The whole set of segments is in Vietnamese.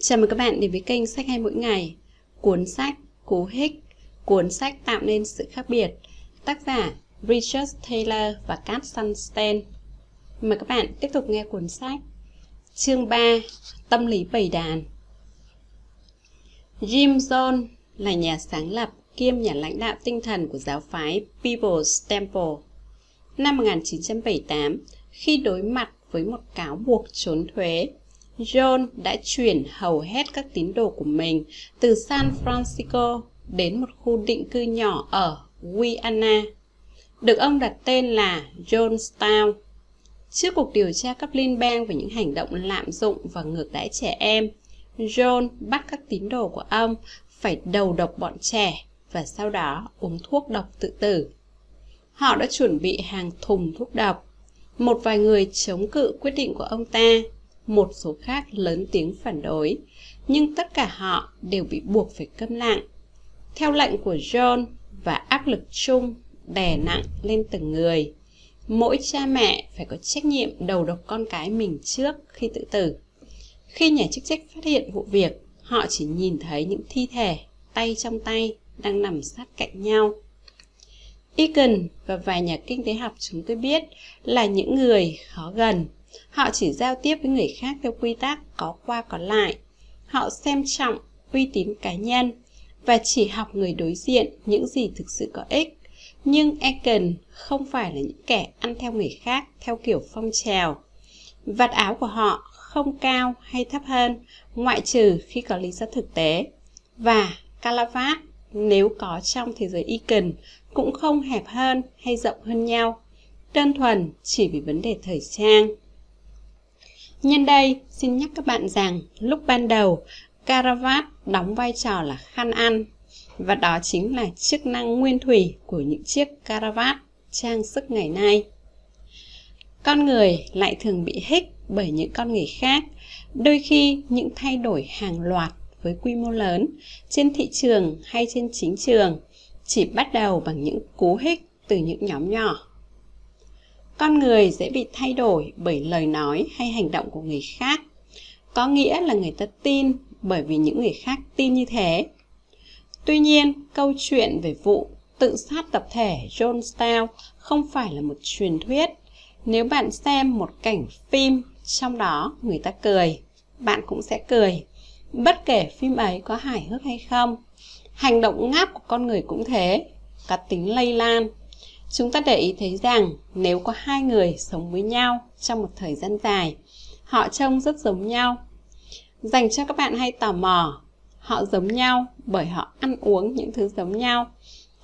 Chào mừng các bạn đến với kênh Sách hay mỗi ngày Cuốn sách Cú hích Cuốn sách tạo nên sự khác biệt Tác giả Richard Taylor và Kat Sunstein Mời các bạn tiếp tục nghe cuốn sách Chương 3 Tâm lý bầy đàn Jim Jones là nhà sáng lập kiêm nhà lãnh đạo tinh thần của giáo phái People's Temple. Năm 1978, khi đối mặt với một cáo buộc trốn thuế, John đã chuyển hầu hết các tín đồ của mình từ San Francisco đến một khu định cư nhỏ ở Guyana, được ông đặt tên là Johnstown. Trước cuộc điều tra cấp liên bang về những hành động lạm dụng và ngược đãi trẻ em, John bắt các tín đồ của ông phải đầu độc bọn trẻ và sau đó uống thuốc độc tự tử. Họ đã chuẩn bị hàng thùng thuốc độc. Một vài người chống cự quyết định của ông ta một số khác lớn tiếng phản đối, nhưng tất cả họ đều bị buộc phải câm lặng. Theo lệnh của John và áp lực chung đè nặng lên từng người, mỗi cha mẹ phải có trách nhiệm đầu độc con cái mình trước khi tự tử. Khi nhà chức trách phát hiện vụ việc, họ chỉ nhìn thấy những thi thể tay trong tay đang nằm sát cạnh nhau. Egan và vài nhà kinh tế học chúng tôi biết là những người khó gần Họ chỉ giao tiếp với người khác theo quy tắc có qua có lại. Họ xem trọng uy tín cá nhân và chỉ học người đối diện những gì thực sự có ích. Nhưng Egan không phải là những kẻ ăn theo người khác theo kiểu phong trào. Vạt áo của họ không cao hay thấp hơn, ngoại trừ khi có lý do thực tế. Và calavat nếu có trong thế giới Egan cũng không hẹp hơn hay rộng hơn nhau, đơn thuần chỉ vì vấn đề thời trang. Nhân đây, xin nhắc các bạn rằng lúc ban đầu, caravat đóng vai trò là khăn ăn và đó chính là chức năng nguyên thủy của những chiếc caravat trang sức ngày nay. Con người lại thường bị hích bởi những con người khác, đôi khi những thay đổi hàng loạt với quy mô lớn trên thị trường hay trên chính trường chỉ bắt đầu bằng những cú hích từ những nhóm nhỏ con người dễ bị thay đổi bởi lời nói hay hành động của người khác. Có nghĩa là người ta tin bởi vì những người khác tin như thế. Tuy nhiên, câu chuyện về vụ tự sát tập thể john Stow không phải là một truyền thuyết. Nếu bạn xem một cảnh phim, trong đó người ta cười, bạn cũng sẽ cười. Bất kể phim ấy có hài hước hay không, hành động ngáp của con người cũng thế. Có tính lây lan Chúng ta để ý thấy rằng nếu có hai người sống với nhau trong một thời gian dài, họ trông rất giống nhau. Dành cho các bạn hay tò mò, họ giống nhau bởi họ ăn uống những thứ giống nhau,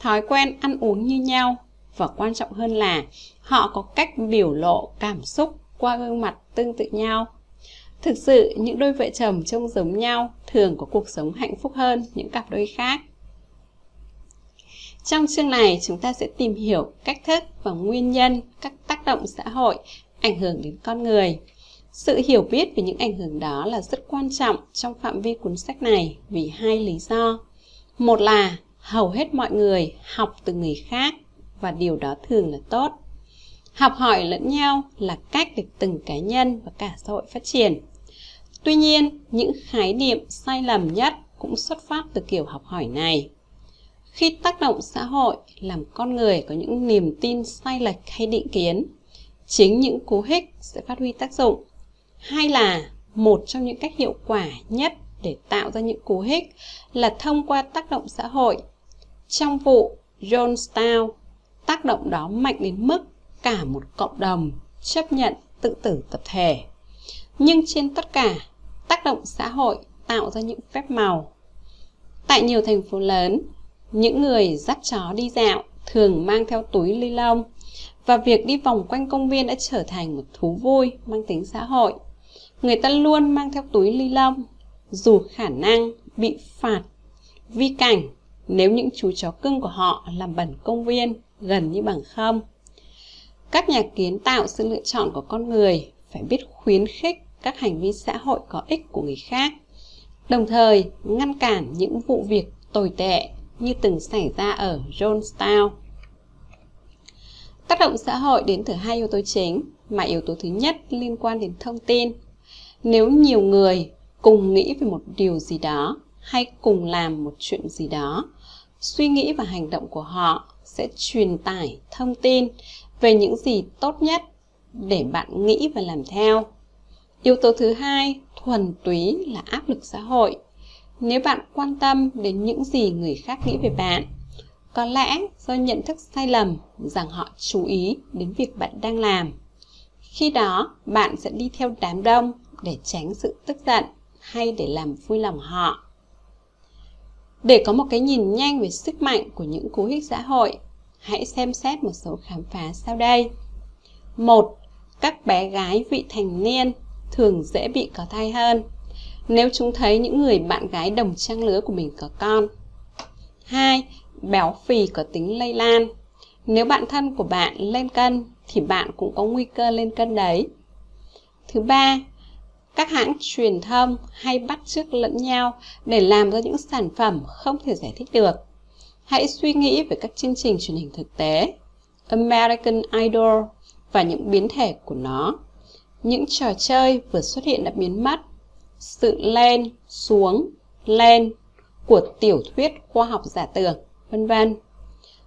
thói quen ăn uống như nhau và quan trọng hơn là họ có cách biểu lộ cảm xúc qua gương mặt tương tự nhau. Thực sự, những đôi vợ chồng trông giống nhau thường có cuộc sống hạnh phúc hơn những cặp đôi khác. Trong chương này chúng ta sẽ tìm hiểu cách thức và nguyên nhân các tác động xã hội ảnh hưởng đến con người. Sự hiểu biết về những ảnh hưởng đó là rất quan trọng trong phạm vi cuốn sách này vì hai lý do. Một là hầu hết mọi người học từ người khác và điều đó thường là tốt. Học hỏi lẫn nhau là cách để từng cá nhân và cả xã hội phát triển. Tuy nhiên, những khái niệm sai lầm nhất cũng xuất phát từ kiểu học hỏi này khi tác động xã hội làm con người có những niềm tin sai lệch hay định kiến, chính những cú hích sẽ phát huy tác dụng. Hay là một trong những cách hiệu quả nhất để tạo ra những cú hích là thông qua tác động xã hội. Trong vụ John tác động đó mạnh đến mức cả một cộng đồng chấp nhận tự tử tập thể. Nhưng trên tất cả, tác động xã hội tạo ra những phép màu. Tại nhiều thành phố lớn những người dắt chó đi dạo thường mang theo túi ly lông và việc đi vòng quanh công viên đã trở thành một thú vui mang tính xã hội. Người ta luôn mang theo túi ly lông dù khả năng bị phạt vi cảnh nếu những chú chó cưng của họ làm bẩn công viên gần như bằng không. Các nhà kiến tạo sự lựa chọn của con người phải biết khuyến khích các hành vi xã hội có ích của người khác, đồng thời ngăn cản những vụ việc tồi tệ như từng xảy ra ở Jonestown. Tác động xã hội đến từ hai yếu tố chính, mà yếu tố thứ nhất liên quan đến thông tin. Nếu nhiều người cùng nghĩ về một điều gì đó hay cùng làm một chuyện gì đó suy nghĩ và hành động của họ sẽ truyền tải thông tin về những gì tốt nhất để bạn nghĩ và làm theo yếu tố thứ hai thuần túy là áp lực xã hội nếu bạn quan tâm đến những gì người khác nghĩ về bạn, có lẽ do nhận thức sai lầm rằng họ chú ý đến việc bạn đang làm, khi đó bạn sẽ đi theo đám đông để tránh sự tức giận hay để làm vui lòng họ. Để có một cái nhìn nhanh về sức mạnh của những cú hích xã hội, hãy xem xét một số khám phá sau đây. Một, các bé gái vị thành niên thường dễ bị có thai hơn nếu chúng thấy những người bạn gái đồng trang lứa của mình có con 2. Béo phì có tính lây lan Nếu bạn thân của bạn lên cân thì bạn cũng có nguy cơ lên cân đấy. Thứ ba, các hãng truyền thông hay bắt chước lẫn nhau để làm ra những sản phẩm không thể giải thích được. Hãy suy nghĩ về các chương trình truyền hình thực tế, American Idol và những biến thể của nó. Những trò chơi vừa xuất hiện đã biến mất. Sự lên, xuống, lên của tiểu thuyết khoa học giả tưởng, vân vân.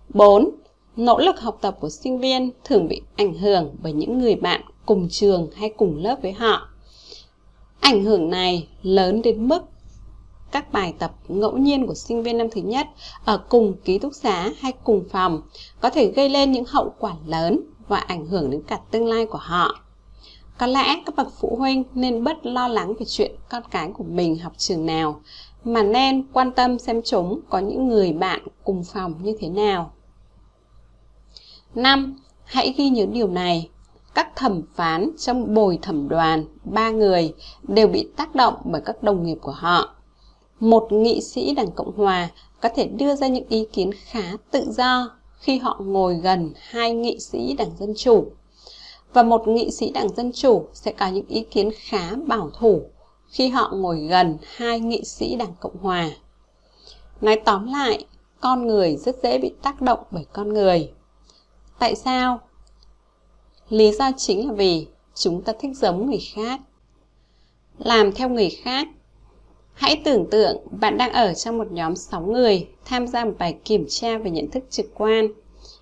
4 nỗ lực học tập của sinh viên thường bị ảnh hưởng bởi những người bạn cùng trường hay cùng lớp với họ. Ảnh hưởng này lớn đến mức các bài tập ngẫu nhiên của sinh viên năm thứ nhất ở cùng ký túc xá hay cùng phòng có thể gây lên những hậu quả lớn và ảnh hưởng đến cả tương lai của họ. Có lẽ các bậc phụ huynh nên bớt lo lắng về chuyện con cái của mình học trường nào, mà nên quan tâm xem chúng có những người bạn cùng phòng như thế nào. 5. Hãy ghi nhớ điều này. Các thẩm phán trong bồi thẩm đoàn, ba người, đều bị tác động bởi các đồng nghiệp của họ. Một nghị sĩ Đảng Cộng Hòa có thể đưa ra những ý kiến khá tự do khi họ ngồi gần hai nghị sĩ Đảng Dân Chủ. Và một nghị sĩ Đảng Dân Chủ sẽ có những ý kiến khá bảo thủ khi họ ngồi gần hai nghị sĩ Đảng Cộng Hòa. Nói tóm lại, con người rất dễ bị tác động bởi con người Tại sao? Lý do chính là vì chúng ta thích giống người khác. Làm theo người khác. Hãy tưởng tượng bạn đang ở trong một nhóm 6 người tham gia một bài kiểm tra về nhận thức trực quan.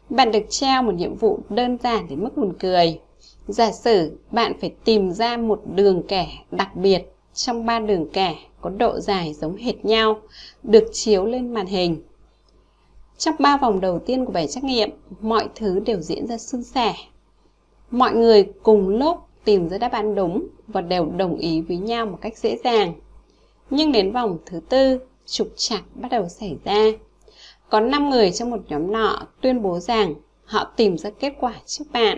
Bạn được trao một nhiệm vụ đơn giản đến mức buồn cười. Giả sử bạn phải tìm ra một đường kẻ đặc biệt trong ba đường kẻ có độ dài giống hệt nhau được chiếu lên màn hình trong 3 vòng đầu tiên của bài trắc nghiệm, mọi thứ đều diễn ra suôn sẻ. Mọi người cùng lúc tìm ra đáp án đúng và đều đồng ý với nhau một cách dễ dàng. Nhưng đến vòng thứ tư, trục trặc bắt đầu xảy ra. Có 5 người trong một nhóm nọ tuyên bố rằng họ tìm ra kết quả trước bạn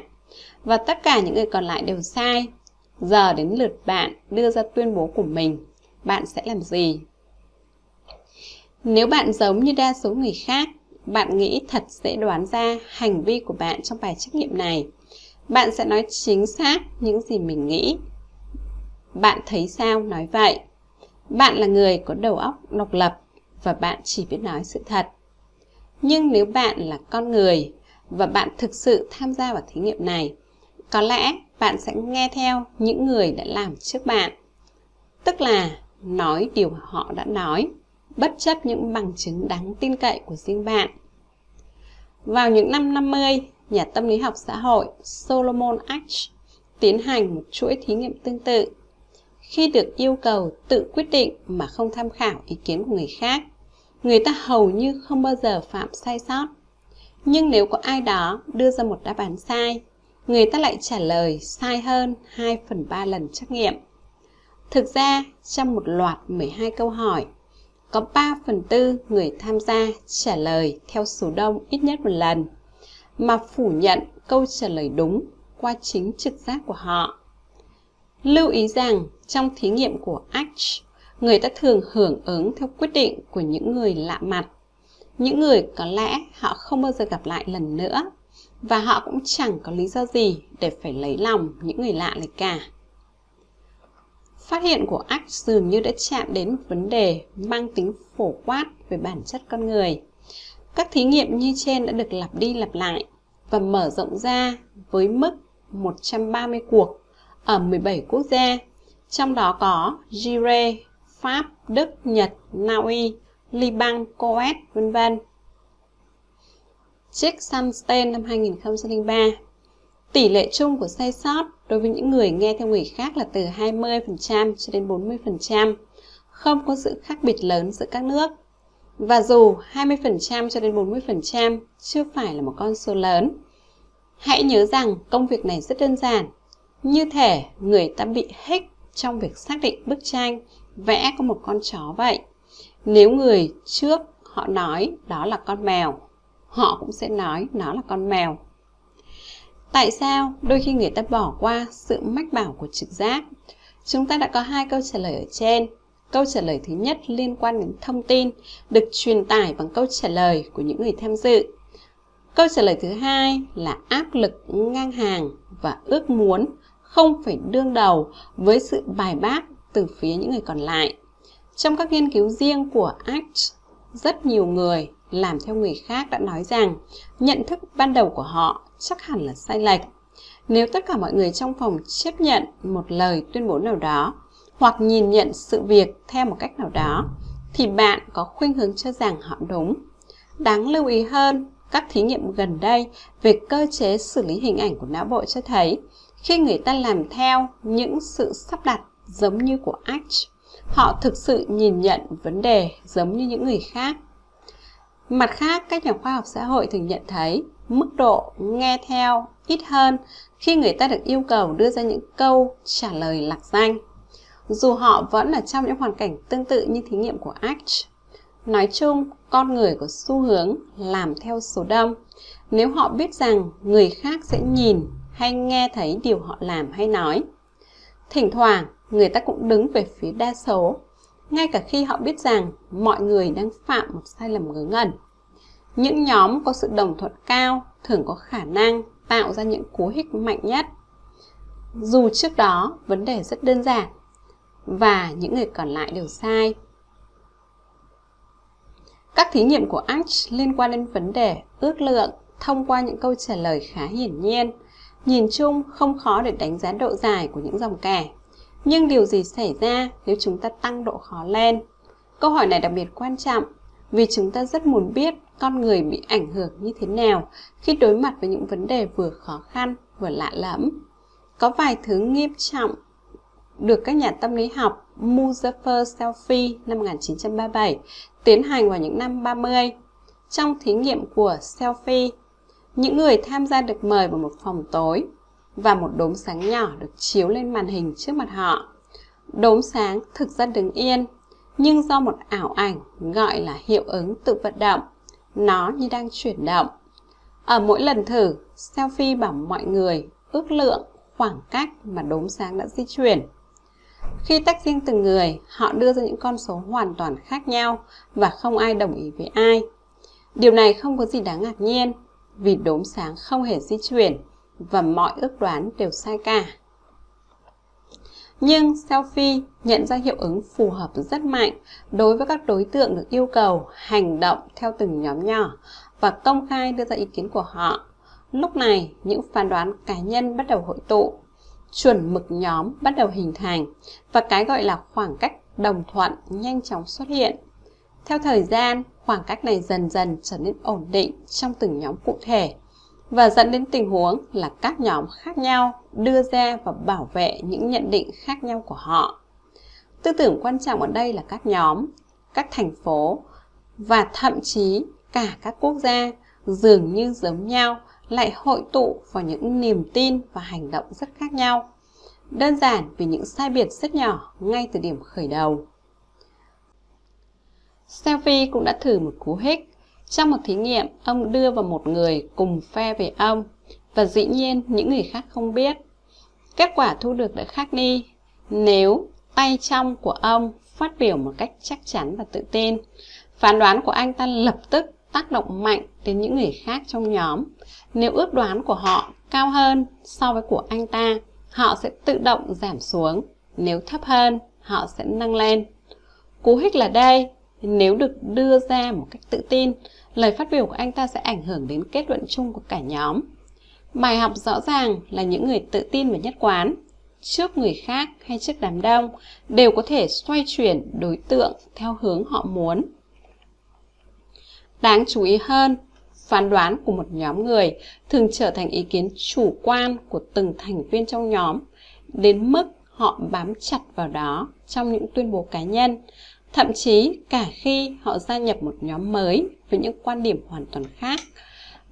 và tất cả những người còn lại đều sai. Giờ đến lượt bạn đưa ra tuyên bố của mình, bạn sẽ làm gì? Nếu bạn giống như đa số người khác, bạn nghĩ thật dễ đoán ra hành vi của bạn trong bài trắc nghiệm này. Bạn sẽ nói chính xác những gì mình nghĩ. Bạn thấy sao nói vậy? Bạn là người có đầu óc độc lập và bạn chỉ biết nói sự thật. Nhưng nếu bạn là con người và bạn thực sự tham gia vào thí nghiệm này, có lẽ bạn sẽ nghe theo những người đã làm trước bạn. Tức là nói điều họ đã nói bất chấp những bằng chứng đáng tin cậy của riêng bạn. Vào những năm 50, nhà tâm lý học xã hội Solomon Asch tiến hành một chuỗi thí nghiệm tương tự. Khi được yêu cầu tự quyết định mà không tham khảo ý kiến của người khác, người ta hầu như không bao giờ phạm sai sót. Nhưng nếu có ai đó đưa ra một đáp án sai, người ta lại trả lời sai hơn 2 phần 3 lần trắc nghiệm. Thực ra, trong một loạt 12 câu hỏi, có 3 phần tư người tham gia trả lời theo số đông ít nhất một lần, mà phủ nhận câu trả lời đúng qua chính trực giác của họ. Lưu ý rằng trong thí nghiệm của Ash, người ta thường hưởng ứng theo quyết định của những người lạ mặt. Những người có lẽ họ không bao giờ gặp lại lần nữa và họ cũng chẳng có lý do gì để phải lấy lòng những người lạ này cả. Phát hiện của ách dường như đã chạm đến một vấn đề mang tính phổ quát về bản chất con người. Các thí nghiệm như trên đã được lặp đi lặp lại và mở rộng ra với mức 130 cuộc ở 17 quốc gia, trong đó có Gire, Pháp, Đức, Nhật, Na Uy, Liban, Coet, vân vân. Chick Sunstein năm 2003 Tỷ lệ chung của sai sót đối với những người nghe theo người khác là từ 20% cho đến 40%, không có sự khác biệt lớn giữa các nước. Và dù 20% cho đến 40% chưa phải là một con số lớn, hãy nhớ rằng công việc này rất đơn giản. Như thể người ta bị hích trong việc xác định bức tranh vẽ có một con chó vậy. Nếu người trước họ nói đó là con mèo, họ cũng sẽ nói nó là con mèo. Tại sao đôi khi người ta bỏ qua sự mách bảo của trực giác? Chúng ta đã có hai câu trả lời ở trên. Câu trả lời thứ nhất liên quan đến thông tin được truyền tải bằng câu trả lời của những người tham dự. Câu trả lời thứ hai là áp lực ngang hàng và ước muốn không phải đương đầu với sự bài bác từ phía những người còn lại. Trong các nghiên cứu riêng của ACT, rất nhiều người làm theo người khác đã nói rằng nhận thức ban đầu của họ chắc hẳn là sai lệch. Nếu tất cả mọi người trong phòng chấp nhận một lời tuyên bố nào đó hoặc nhìn nhận sự việc theo một cách nào đó thì bạn có khuynh hướng cho rằng họ đúng. Đáng lưu ý hơn, các thí nghiệm gần đây về cơ chế xử lý hình ảnh của não bộ cho thấy khi người ta làm theo những sự sắp đặt giống như của ACT, họ thực sự nhìn nhận vấn đề giống như những người khác. Mặt khác, các nhà khoa học xã hội thường nhận thấy mức độ nghe theo ít hơn khi người ta được yêu cầu đưa ra những câu trả lời lạc danh. Dù họ vẫn ở trong những hoàn cảnh tương tự như thí nghiệm của ACT. Nói chung, con người có xu hướng làm theo số đông. Nếu họ biết rằng người khác sẽ nhìn hay nghe thấy điều họ làm hay nói. Thỉnh thoảng, người ta cũng đứng về phía đa số, ngay cả khi họ biết rằng mọi người đang phạm một sai lầm ngớ ngẩn. Những nhóm có sự đồng thuận cao thường có khả năng tạo ra những cú hích mạnh nhất. Dù trước đó vấn đề rất đơn giản và những người còn lại đều sai. Các thí nghiệm của Arch liên quan đến vấn đề ước lượng thông qua những câu trả lời khá hiển nhiên. Nhìn chung không khó để đánh giá độ dài của những dòng kẻ. Nhưng điều gì xảy ra nếu chúng ta tăng độ khó lên? Câu hỏi này đặc biệt quan trọng vì chúng ta rất muốn biết con người bị ảnh hưởng như thế nào khi đối mặt với những vấn đề vừa khó khăn vừa lạ lẫm. Có vài thứ nghiêm trọng được các nhà tâm lý học Muzaffar Selfie năm 1937 tiến hành vào những năm 30. Trong thí nghiệm của Selfie, những người tham gia được mời vào một phòng tối và một đốm sáng nhỏ được chiếu lên màn hình trước mặt họ. Đốm sáng thực ra đứng yên, nhưng do một ảo ảnh gọi là hiệu ứng tự vận động, nó như đang chuyển động. Ở mỗi lần thử, Selfie bảo mọi người ước lượng khoảng cách mà đốm sáng đã di chuyển. Khi tách riêng từng người, họ đưa ra những con số hoàn toàn khác nhau và không ai đồng ý với ai. Điều này không có gì đáng ngạc nhiên vì đốm sáng không hề di chuyển và mọi ước đoán đều sai cả. Nhưng selfie nhận ra hiệu ứng phù hợp rất mạnh đối với các đối tượng được yêu cầu hành động theo từng nhóm nhỏ và công khai đưa ra ý kiến của họ. Lúc này, những phán đoán cá nhân bắt đầu hội tụ, chuẩn mực nhóm bắt đầu hình thành và cái gọi là khoảng cách đồng thuận nhanh chóng xuất hiện. Theo thời gian, khoảng cách này dần dần trở nên ổn định trong từng nhóm cụ thể và dẫn đến tình huống là các nhóm khác nhau đưa ra và bảo vệ những nhận định khác nhau của họ. Tư tưởng quan trọng ở đây là các nhóm, các thành phố và thậm chí cả các quốc gia dường như giống nhau lại hội tụ vào những niềm tin và hành động rất khác nhau. Đơn giản vì những sai biệt rất nhỏ ngay từ điểm khởi đầu. Selfie cũng đã thử một cú hích trong một thí nghiệm, ông đưa vào một người cùng phe về ông và dĩ nhiên những người khác không biết. Kết quả thu được đã khác đi nếu tay trong của ông phát biểu một cách chắc chắn và tự tin. Phán đoán của anh ta lập tức tác động mạnh đến những người khác trong nhóm. Nếu ước đoán của họ cao hơn so với của anh ta, họ sẽ tự động giảm xuống. Nếu thấp hơn, họ sẽ nâng lên. Cú hích là đây, nếu được đưa ra một cách tự tin, lời phát biểu của anh ta sẽ ảnh hưởng đến kết luận chung của cả nhóm. Bài học rõ ràng là những người tự tin và nhất quán trước người khác hay trước đám đông đều có thể xoay chuyển đối tượng theo hướng họ muốn. Đáng chú ý hơn, phán đoán của một nhóm người thường trở thành ý kiến chủ quan của từng thành viên trong nhóm, đến mức họ bám chặt vào đó trong những tuyên bố cá nhân, thậm chí cả khi họ gia nhập một nhóm mới với những quan điểm hoàn toàn khác.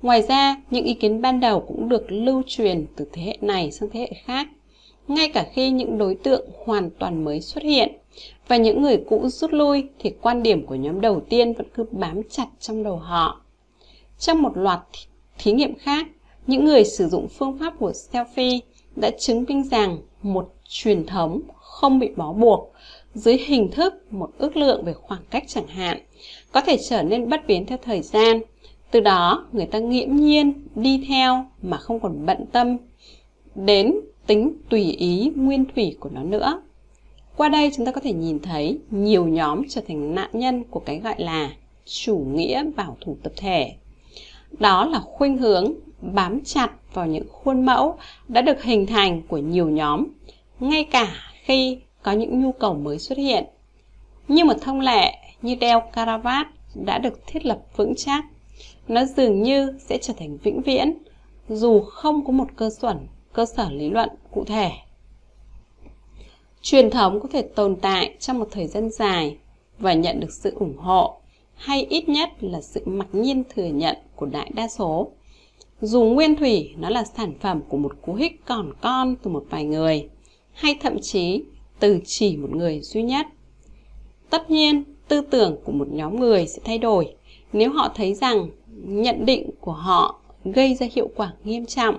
Ngoài ra, những ý kiến ban đầu cũng được lưu truyền từ thế hệ này sang thế hệ khác, ngay cả khi những đối tượng hoàn toàn mới xuất hiện và những người cũ rút lui thì quan điểm của nhóm đầu tiên vẫn cứ bám chặt trong đầu họ. Trong một loạt thí nghiệm khác, những người sử dụng phương pháp của selfie đã chứng minh rằng một truyền thống không bị bó buộc dưới hình thức một ước lượng về khoảng cách chẳng hạn, có thể trở nên bất biến theo thời gian. Từ đó, người ta nghiễm nhiên đi theo mà không còn bận tâm đến tính tùy ý, nguyên thủy của nó nữa. Qua đây chúng ta có thể nhìn thấy nhiều nhóm trở thành nạn nhân của cái gọi là chủ nghĩa bảo thủ tập thể. Đó là khuynh hướng bám chặt vào những khuôn mẫu đã được hình thành của nhiều nhóm, ngay cả khi có những nhu cầu mới xuất hiện. Như một thông lệ như đeo caravat đã được thiết lập vững chắc, nó dường như sẽ trở thành vĩnh viễn dù không có một cơ sở, cơ sở lý luận cụ thể. Truyền thống có thể tồn tại trong một thời gian dài và nhận được sự ủng hộ hay ít nhất là sự mặc nhiên thừa nhận của đại đa số. Dù nguyên thủy nó là sản phẩm của một cú hích còn con từ một vài người hay thậm chí từ chỉ một người duy nhất. Tất nhiên, tư tưởng của một nhóm người sẽ thay đổi nếu họ thấy rằng nhận định của họ gây ra hiệu quả nghiêm trọng.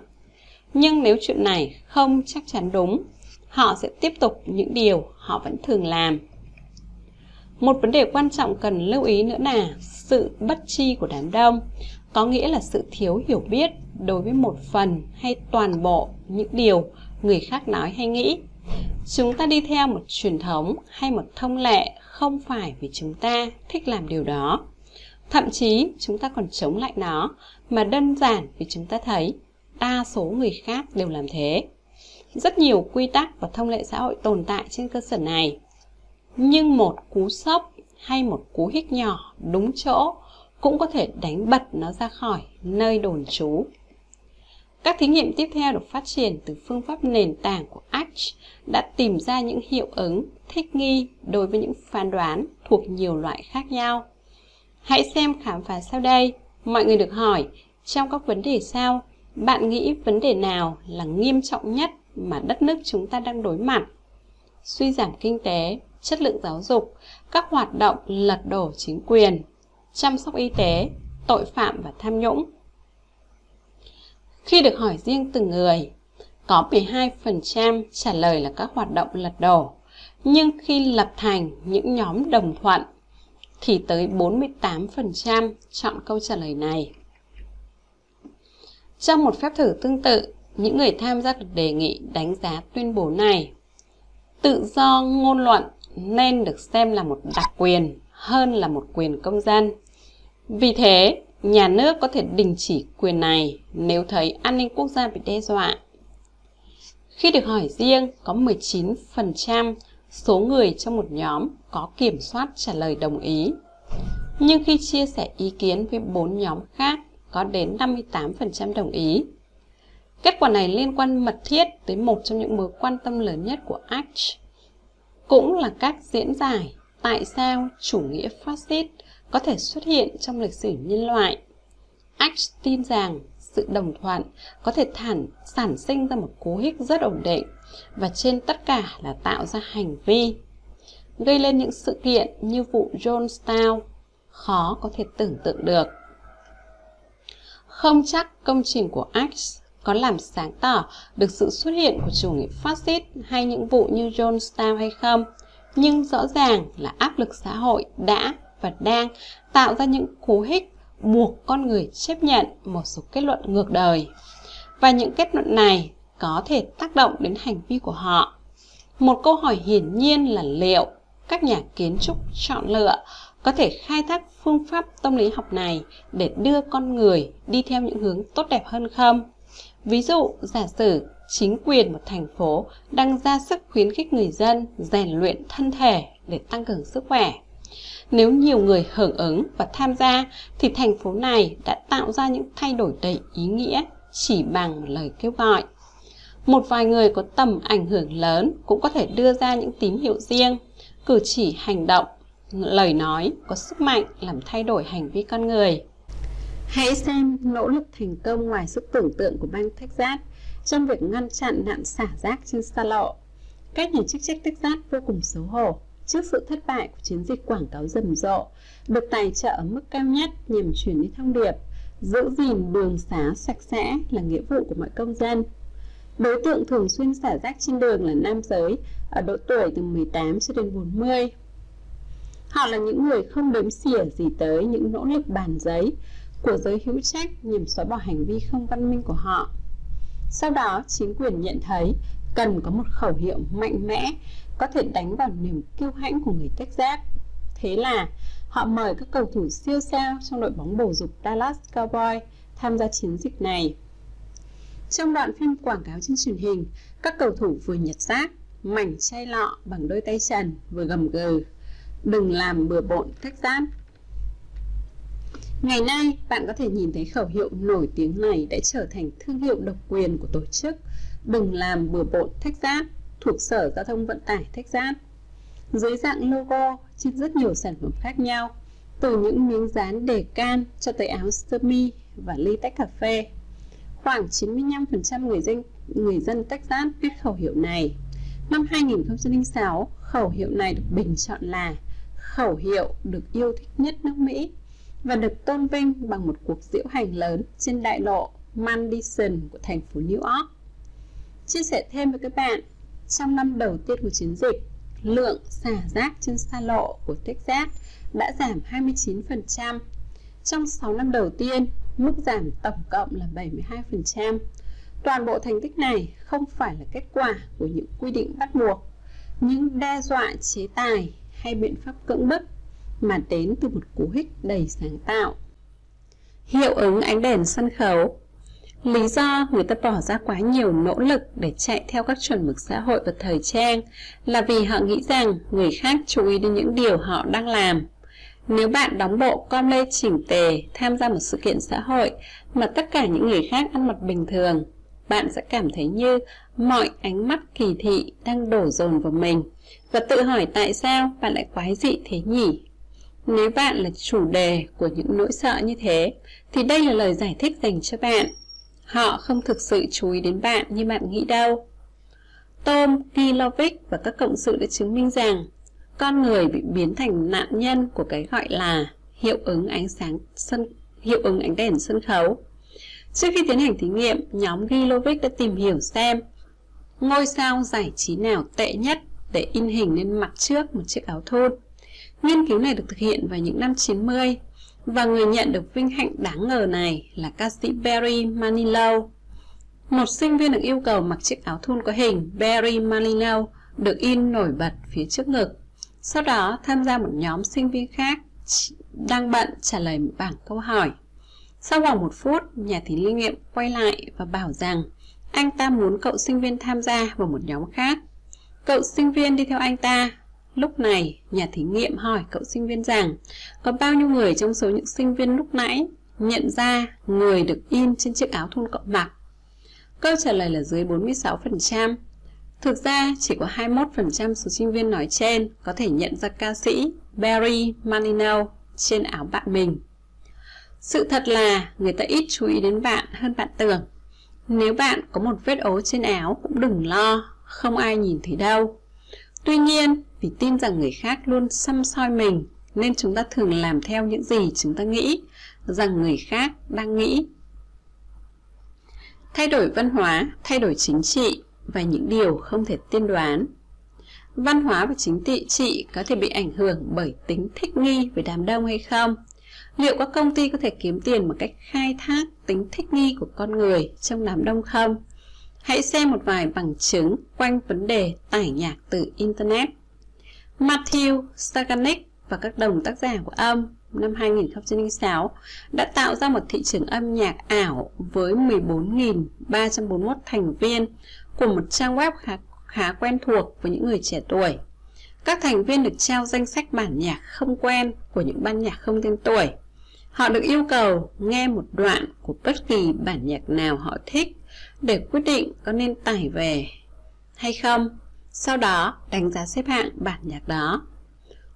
Nhưng nếu chuyện này không chắc chắn đúng, họ sẽ tiếp tục những điều họ vẫn thường làm. Một vấn đề quan trọng cần lưu ý nữa là sự bất chi của đám đông, có nghĩa là sự thiếu hiểu biết đối với một phần hay toàn bộ những điều người khác nói hay nghĩ chúng ta đi theo một truyền thống hay một thông lệ không phải vì chúng ta thích làm điều đó. Thậm chí, chúng ta còn chống lại nó, mà đơn giản vì chúng ta thấy đa số người khác đều làm thế. Rất nhiều quy tắc và thông lệ xã hội tồn tại trên cơ sở này. Nhưng một cú sốc hay một cú hích nhỏ đúng chỗ cũng có thể đánh bật nó ra khỏi nơi đồn trú các thí nghiệm tiếp theo được phát triển từ phương pháp nền tảng của Arch đã tìm ra những hiệu ứng thích nghi đối với những phán đoán thuộc nhiều loại khác nhau. Hãy xem khám phá sau đây. Mọi người được hỏi trong các vấn đề sau, bạn nghĩ vấn đề nào là nghiêm trọng nhất mà đất nước chúng ta đang đối mặt? Suy giảm kinh tế, chất lượng giáo dục, các hoạt động lật đổ chính quyền, chăm sóc y tế, tội phạm và tham nhũng khi được hỏi riêng từng người, có 12% trả lời là các hoạt động lật đổ, nhưng khi lập thành những nhóm đồng thuận thì tới 48% chọn câu trả lời này. Trong một phép thử tương tự, những người tham gia được đề nghị đánh giá tuyên bố này. Tự do ngôn luận nên được xem là một đặc quyền hơn là một quyền công dân. Vì thế, nhà nước có thể đình chỉ quyền này nếu thấy an ninh quốc gia bị đe dọa. Khi được hỏi riêng, có 19% số người trong một nhóm có kiểm soát trả lời đồng ý. Nhưng khi chia sẻ ý kiến với bốn nhóm khác, có đến 58% đồng ý. Kết quả này liên quan mật thiết tới một trong những mối quan tâm lớn nhất của Arch, cũng là cách diễn giải tại sao chủ nghĩa phát xít có thể xuất hiện trong lịch sử nhân loại. Ash tin rằng sự đồng thuận có thể thản, sản sinh ra một cú hích rất ổn định và trên tất cả là tạo ra hành vi gây lên những sự kiện như vụ Jonestown khó có thể tưởng tượng được. Không chắc công trình của Axe có làm sáng tỏ được sự xuất hiện của chủ nghĩa phát xít hay những vụ như Jonestown hay không, nhưng rõ ràng là áp lực xã hội đã và đang tạo ra những cú hích buộc con người chấp nhận một số kết luận ngược đời. Và những kết luận này có thể tác động đến hành vi của họ. Một câu hỏi hiển nhiên là liệu các nhà kiến trúc chọn lựa có thể khai thác phương pháp tâm lý học này để đưa con người đi theo những hướng tốt đẹp hơn không? Ví dụ, giả sử chính quyền một thành phố đang ra sức khuyến khích người dân rèn luyện thân thể để tăng cường sức khỏe. Nếu nhiều người hưởng ứng và tham gia thì thành phố này đã tạo ra những thay đổi đầy ý nghĩa chỉ bằng lời kêu gọi. Một vài người có tầm ảnh hưởng lớn cũng có thể đưa ra những tín hiệu riêng, cử chỉ hành động, lời nói có sức mạnh làm thay đổi hành vi con người. Hãy xem nỗ lực thành công ngoài sức tưởng tượng của bang Texas trong việc ngăn chặn nạn xả rác trên xa lộ. Các nhà chức trách Texas vô cùng xấu hổ trước sự thất bại của chiến dịch quảng cáo rầm rộ, được tài trợ ở mức cao nhất nhằm truyền đi thông điệp giữ gìn đường xá sạch sẽ là nghĩa vụ của mọi công dân. Đối tượng thường xuyên xả rác trên đường là nam giới ở độ tuổi từ 18 cho đến 40. Họ là những người không đếm xỉa gì tới những nỗ lực bàn giấy của giới hữu trách nhằm xóa bỏ hành vi không văn minh của họ. Sau đó, chính quyền nhận thấy cần có một khẩu hiệu mạnh mẽ có thể đánh vào niềm kiêu hãnh của người Texas. Thế là họ mời các cầu thủ siêu sao trong đội bóng bầu dục Dallas Cowboys tham gia chiến dịch này. Trong đoạn phim quảng cáo trên truyền hình, các cầu thủ vừa nhặt rác, mảnh chai lọ bằng đôi tay trần vừa gầm gừ. Đừng làm bừa bộn Texas. Ngày nay, bạn có thể nhìn thấy khẩu hiệu nổi tiếng này đã trở thành thương hiệu độc quyền của tổ chức Đừng làm bừa bộn Texas thuộc Sở Giao thông Vận tải Texas. Dưới dạng logo trên rất nhiều sản phẩm khác nhau, từ những miếng dán đề can cho tới áo sơ mi và ly tách cà phê. Khoảng 95% người dân người dân Texas biết khẩu hiệu này. Năm 2006, khẩu hiệu này được bình chọn là khẩu hiệu được yêu thích nhất nước Mỹ và được tôn vinh bằng một cuộc diễu hành lớn trên đại lộ Madison của thành phố New York. Chia sẻ thêm với các bạn, trong năm đầu tiên của chiến dịch, lượng xả rác trên xa lộ của Texas đã giảm 29%. Trong 6 năm đầu tiên, mức giảm tổng cộng là 72%. Toàn bộ thành tích này không phải là kết quả của những quy định bắt buộc, những đe dọa chế tài hay biện pháp cưỡng bức mà đến từ một cú hích đầy sáng tạo. Hiệu ứng ánh đèn sân khấu Lý do người ta bỏ ra quá nhiều nỗ lực để chạy theo các chuẩn mực xã hội và thời trang là vì họ nghĩ rằng người khác chú ý đến những điều họ đang làm. Nếu bạn đóng bộ com lê chỉnh tề tham gia một sự kiện xã hội mà tất cả những người khác ăn mặc bình thường, bạn sẽ cảm thấy như mọi ánh mắt kỳ thị đang đổ dồn vào mình và tự hỏi tại sao bạn lại quái dị thế nhỉ? Nếu bạn là chủ đề của những nỗi sợ như thế, thì đây là lời giải thích dành cho bạn. Họ không thực sự chú ý đến bạn như bạn nghĩ đâu. Tom Gilovic và các cộng sự đã chứng minh rằng con người bị biến thành nạn nhân của cái gọi là hiệu ứng ánh sáng sân hiệu ứng ánh đèn sân khấu. Trước khi tiến hành thí nghiệm, nhóm Gilovic đã tìm hiểu xem ngôi sao giải trí nào tệ nhất để in hình lên mặt trước một chiếc áo thun. Nghiên cứu này được thực hiện vào những năm 90 và người nhận được vinh hạnh đáng ngờ này là ca sĩ Barry Manilow. Một sinh viên được yêu cầu mặc chiếc áo thun có hình Barry Manilow được in nổi bật phía trước ngực. Sau đó tham gia một nhóm sinh viên khác đang bận trả lời một bảng câu hỏi. Sau vòng một phút, nhà thí nghiệm quay lại và bảo rằng anh ta muốn cậu sinh viên tham gia vào một nhóm khác. Cậu sinh viên đi theo anh ta Lúc này, nhà thí nghiệm hỏi cậu sinh viên rằng có bao nhiêu người trong số những sinh viên lúc nãy nhận ra người được in trên chiếc áo thun cậu mặc. Câu trả lời là dưới 46%. Thực ra, chỉ có 21% số sinh viên nói trên có thể nhận ra ca sĩ Barry Manilow trên áo bạn mình. Sự thật là người ta ít chú ý đến bạn hơn bạn tưởng. Nếu bạn có một vết ố trên áo cũng đừng lo, không ai nhìn thấy đâu. Tuy nhiên, vì tin rằng người khác luôn xăm soi mình nên chúng ta thường làm theo những gì chúng ta nghĩ rằng người khác đang nghĩ. Thay đổi văn hóa, thay đổi chính trị và những điều không thể tiên đoán. Văn hóa và chính trị trị có thể bị ảnh hưởng bởi tính thích nghi với đám đông hay không? Liệu các công ty có thể kiếm tiền bằng cách khai thác tính thích nghi của con người trong đám đông không? Hãy xem một vài bằng chứng quanh vấn đề tải nhạc từ Internet. Matthew Staganik và các đồng tác giả của âm năm 2006 đã tạo ra một thị trường âm nhạc ảo với 14.341 thành viên của một trang web khá, khá quen thuộc với những người trẻ tuổi. Các thành viên được trao danh sách bản nhạc không quen của những ban nhạc không tên tuổi. Họ được yêu cầu nghe một đoạn của bất kỳ bản nhạc nào họ thích để quyết định có nên tải về hay không. Sau đó, đánh giá xếp hạng bản nhạc đó.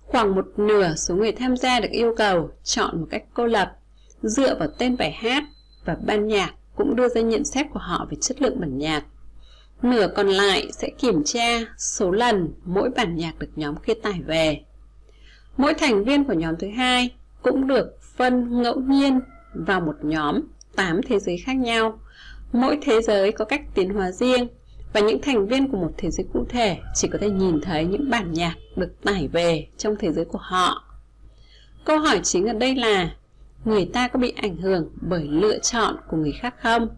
Khoảng một nửa số người tham gia được yêu cầu chọn một cách cô lập, dựa vào tên bài hát và ban nhạc cũng đưa ra nhận xét của họ về chất lượng bản nhạc. Nửa còn lại sẽ kiểm tra số lần mỗi bản nhạc được nhóm kia tải về. Mỗi thành viên của nhóm thứ hai cũng được phân ngẫu nhiên vào một nhóm 8 thế giới khác nhau. Mỗi thế giới có cách tiến hóa riêng và những thành viên của một thế giới cụ thể chỉ có thể nhìn thấy những bản nhạc được tải về trong thế giới của họ. Câu hỏi chính ở đây là người ta có bị ảnh hưởng bởi lựa chọn của người khác không?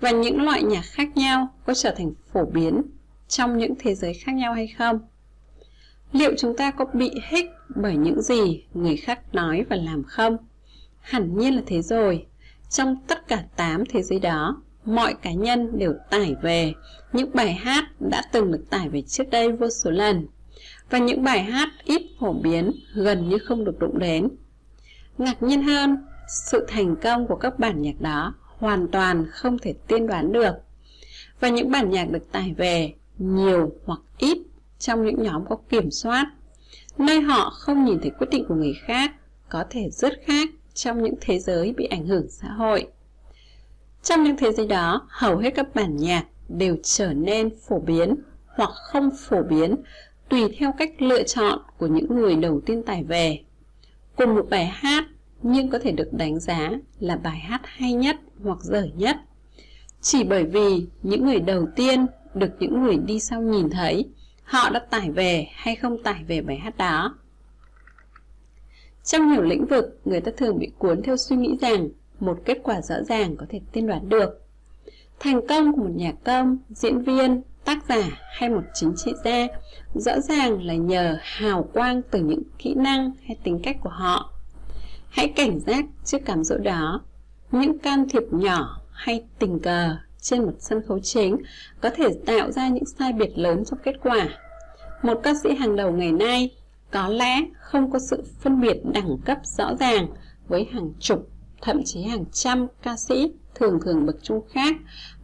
Và những loại nhạc khác nhau có trở thành phổ biến trong những thế giới khác nhau hay không? Liệu chúng ta có bị hích bởi những gì người khác nói và làm không? Hẳn nhiên là thế rồi. Trong tất cả 8 thế giới đó, mọi cá nhân đều tải về những bài hát đã từng được tải về trước đây vô số lần và những bài hát ít phổ biến gần như không được đụng đến. Ngạc nhiên hơn, sự thành công của các bản nhạc đó hoàn toàn không thể tiên đoán được. Và những bản nhạc được tải về nhiều hoặc ít trong những nhóm có kiểm soát, nơi họ không nhìn thấy quyết định của người khác, có thể rất khác trong những thế giới bị ảnh hưởng xã hội. Trong những thế giới đó, hầu hết các bản nhạc đều trở nên phổ biến hoặc không phổ biến tùy theo cách lựa chọn của những người đầu tiên tải về. Cùng một bài hát nhưng có thể được đánh giá là bài hát hay nhất hoặc dở nhất. Chỉ bởi vì những người đầu tiên được những người đi sau nhìn thấy họ đã tải về hay không tải về bài hát đó. Trong nhiều lĩnh vực, người ta thường bị cuốn theo suy nghĩ rằng một kết quả rõ ràng có thể tiên đoán được. Thành công của một nhà công, diễn viên, tác giả hay một chính trị gia rõ ràng là nhờ hào quang từ những kỹ năng hay tính cách của họ. Hãy cảnh giác trước cảm dỗ đó. Những can thiệp nhỏ hay tình cờ trên một sân khấu chính có thể tạo ra những sai biệt lớn trong kết quả. Một ca sĩ hàng đầu ngày nay có lẽ không có sự phân biệt đẳng cấp rõ ràng với hàng chục thậm chí hàng trăm ca sĩ thường thường bậc trung khác